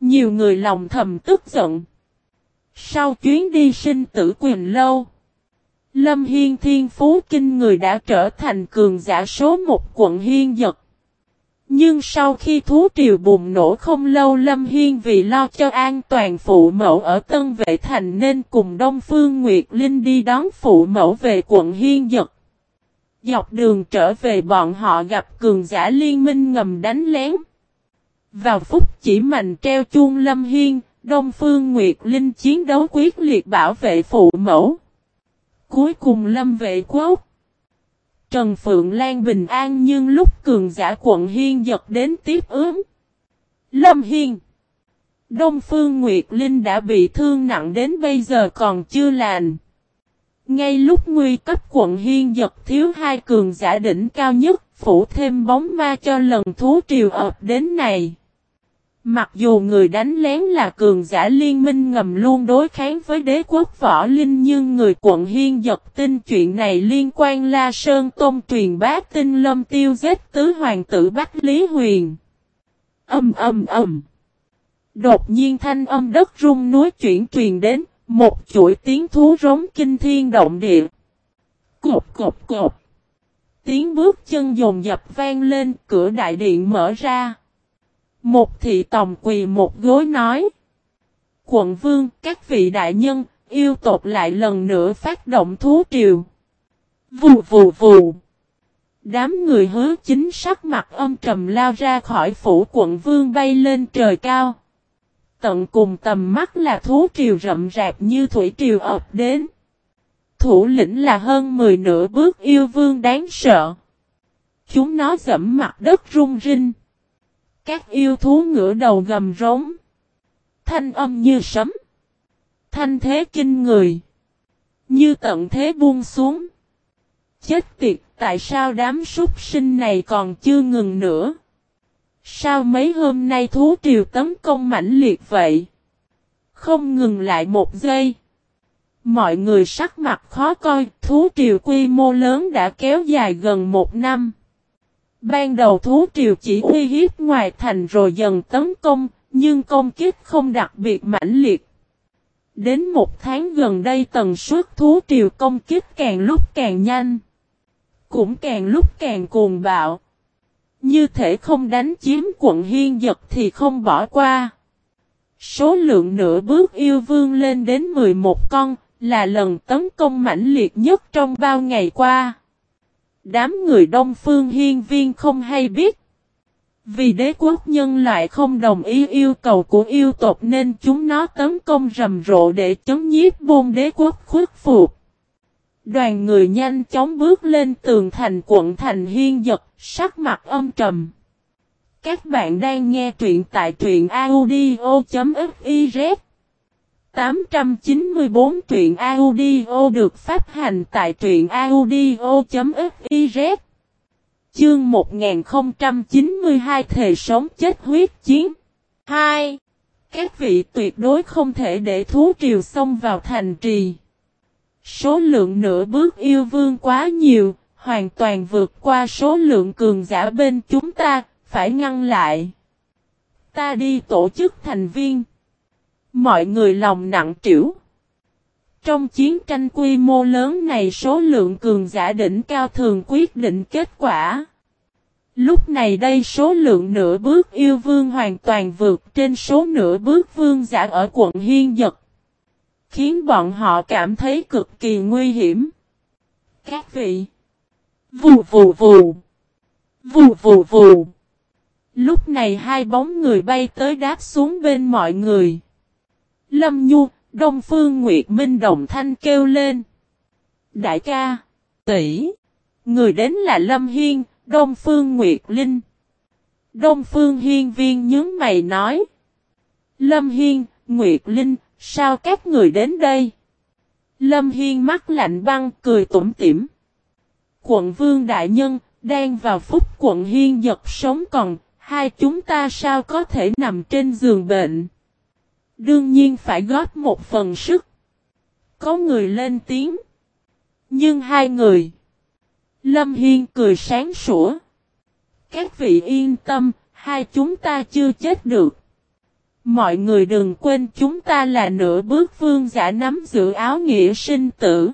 Nhiều người lòng thầm tức giận. Sau chuyến đi sinh tử quyền lâu, Lâm Hiên Thiên Phú Kinh người đã trở thành cường giả số một quận Hiên giật. Nhưng sau khi thú triều bùng nổ không lâu Lâm Hiên vì lo cho an toàn phụ mẫu ở Tân Vệ Thành nên cùng Đông Phương Nguyệt Linh đi đón phụ mẫu về quận Hiên Dật. Dọc đường trở về bọn họ gặp cường giả liên minh ngầm đánh lén. Vào phút chỉ mạnh treo chuông Lâm Hiên, Đông Phương Nguyệt Linh chiến đấu quyết liệt bảo vệ phụ mẫu. Cuối cùng Lâm vệ quốc Trần Phượng Lan bình an nhưng lúc cường giả quận Hiên giật đến tiếp ướm. Lâm Hiên Đông Phương Nguyệt Linh đã bị thương nặng đến bây giờ còn chưa lành. Ngay lúc nguy cấp quận Hiên giật thiếu hai cường giả đỉnh cao nhất, phủ thêm bóng ma cho lần thú triều ập đến này. Mặc dù người đánh lén là cường giả liên minh ngầm luôn đối kháng với đế quốc võ linh nhưng người quận hiên giật tin chuyện này liên quan La Sơn Tôn truyền bá tin lâm tiêu giết tứ hoàng tử Bách Lý Huyền. Âm âm âm. Đột nhiên thanh âm đất rung núi chuyển truyền đến, một chuỗi tiếng thú rống kinh thiên động địa. Cộp cộp cộp. Tiếng bước chân dồn dập vang lên, cửa đại điện mở ra. Một thị tòng quỳ một gối nói. Quận vương, các vị đại nhân, yêu tộc lại lần nữa phát động thú triều. Vù vù vù. Đám người hứa chính sắc mặt âm trầm lao ra khỏi phủ quận vương bay lên trời cao. Tận cùng tầm mắt là thú triều rậm rạp như thủy triều ập đến. Thủ lĩnh là hơn 10 nửa bước yêu vương đáng sợ. Chúng nó dẫm mặt đất rung rinh. Các yêu thú ngửa đầu gầm rống. Thanh âm như sấm. Thanh thế kinh người. Như tận thế buông xuống. Chết tiệt, tại sao đám súc sinh này còn chưa ngừng nữa? Sao mấy hôm nay thú triều tấn công mãnh liệt vậy? Không ngừng lại một giây. Mọi người sắc mặt khó coi, thú triều quy mô lớn đã kéo dài gần một năm. Ban đầu thú triều chỉ uy hiếp ngoài thành rồi dần tấn công, nhưng công kích không đặc biệt mãnh liệt. Đến một tháng gần đây tần suất thú triều công kích càng lúc càng nhanh. Cũng càng lúc càng cuồng bạo. Như thể không đánh chiếm quận hiên giật thì không bỏ qua. Số lượng nửa bước yêu vương lên đến 11 con, là lần tấn công mãnh liệt nhất trong bao ngày qua. Đám người Đông Phương Hiên Viên không hay biết. Vì đế quốc nhân loại không đồng ý yêu cầu của yêu tộc nên chúng nó tấn công rầm rộ để chống nhiếp bôn đế quốc khuất phục. Đoàn người nhanh chóng bước lên tường thành quận thành hiên giật, sắc mặt âm trầm. Các bạn đang nghe truyện tại truyện audio.fif 894 truyện audio được phát hành tại truyện audio.fiz Chương 1092 Thề sống chết huyết chiến 2. Các vị tuyệt đối không thể để thú triều xông vào thành trì. Số lượng nửa bước yêu vương quá nhiều, hoàn toàn vượt qua số lượng cường giả bên chúng ta, phải ngăn lại. Ta đi tổ chức thành viên. Mọi người lòng nặng trĩu. Trong chiến tranh quy mô lớn này, số lượng cường giả đỉnh cao thường quyết định kết quả. Lúc này đây, số lượng nửa bước yêu vương hoàn toàn vượt trên số nửa bước vương giả ở quận Hiên Dật. Khiến bọn họ cảm thấy cực kỳ nguy hiểm. Các vị. Vù vù vù. Vù vù vù. Lúc này hai bóng người bay tới đáp xuống bên mọi người. Lâm Nhu, Đông Phương Nguyệt Minh đồng thanh kêu lên. Đại ca, tỷ, người đến là Lâm Hiên, Đông Phương Nguyệt Linh. Đông Phương Hiên Viên nhướng mày nói. Lâm Hiên, Nguyệt Linh, sao các người đến đây? Lâm Hiên mắt lạnh băng cười tủm tỉm. Quận Vương Đại Nhân, đang vào phút quận Hiên giật sống còn, hai chúng ta sao có thể nằm trên giường bệnh? Đương nhiên phải góp một phần sức. Có người lên tiếng. Nhưng hai người. Lâm Hiên cười sáng sủa. Các vị yên tâm, hai chúng ta chưa chết được. Mọi người đừng quên chúng ta là nửa bước vương giả nắm giữ áo nghĩa sinh tử.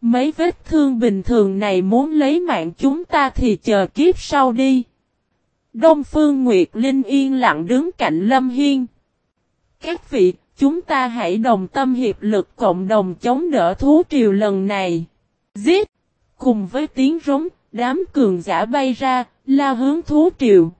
Mấy vết thương bình thường này muốn lấy mạng chúng ta thì chờ kiếp sau đi. Đông Phương Nguyệt Linh yên lặng đứng cạnh Lâm Hiên. Các vị, chúng ta hãy đồng tâm hiệp lực cộng đồng chống đỡ thú triều lần này. Giết! Cùng với tiếng rống, đám cường giả bay ra, la hướng thú triều.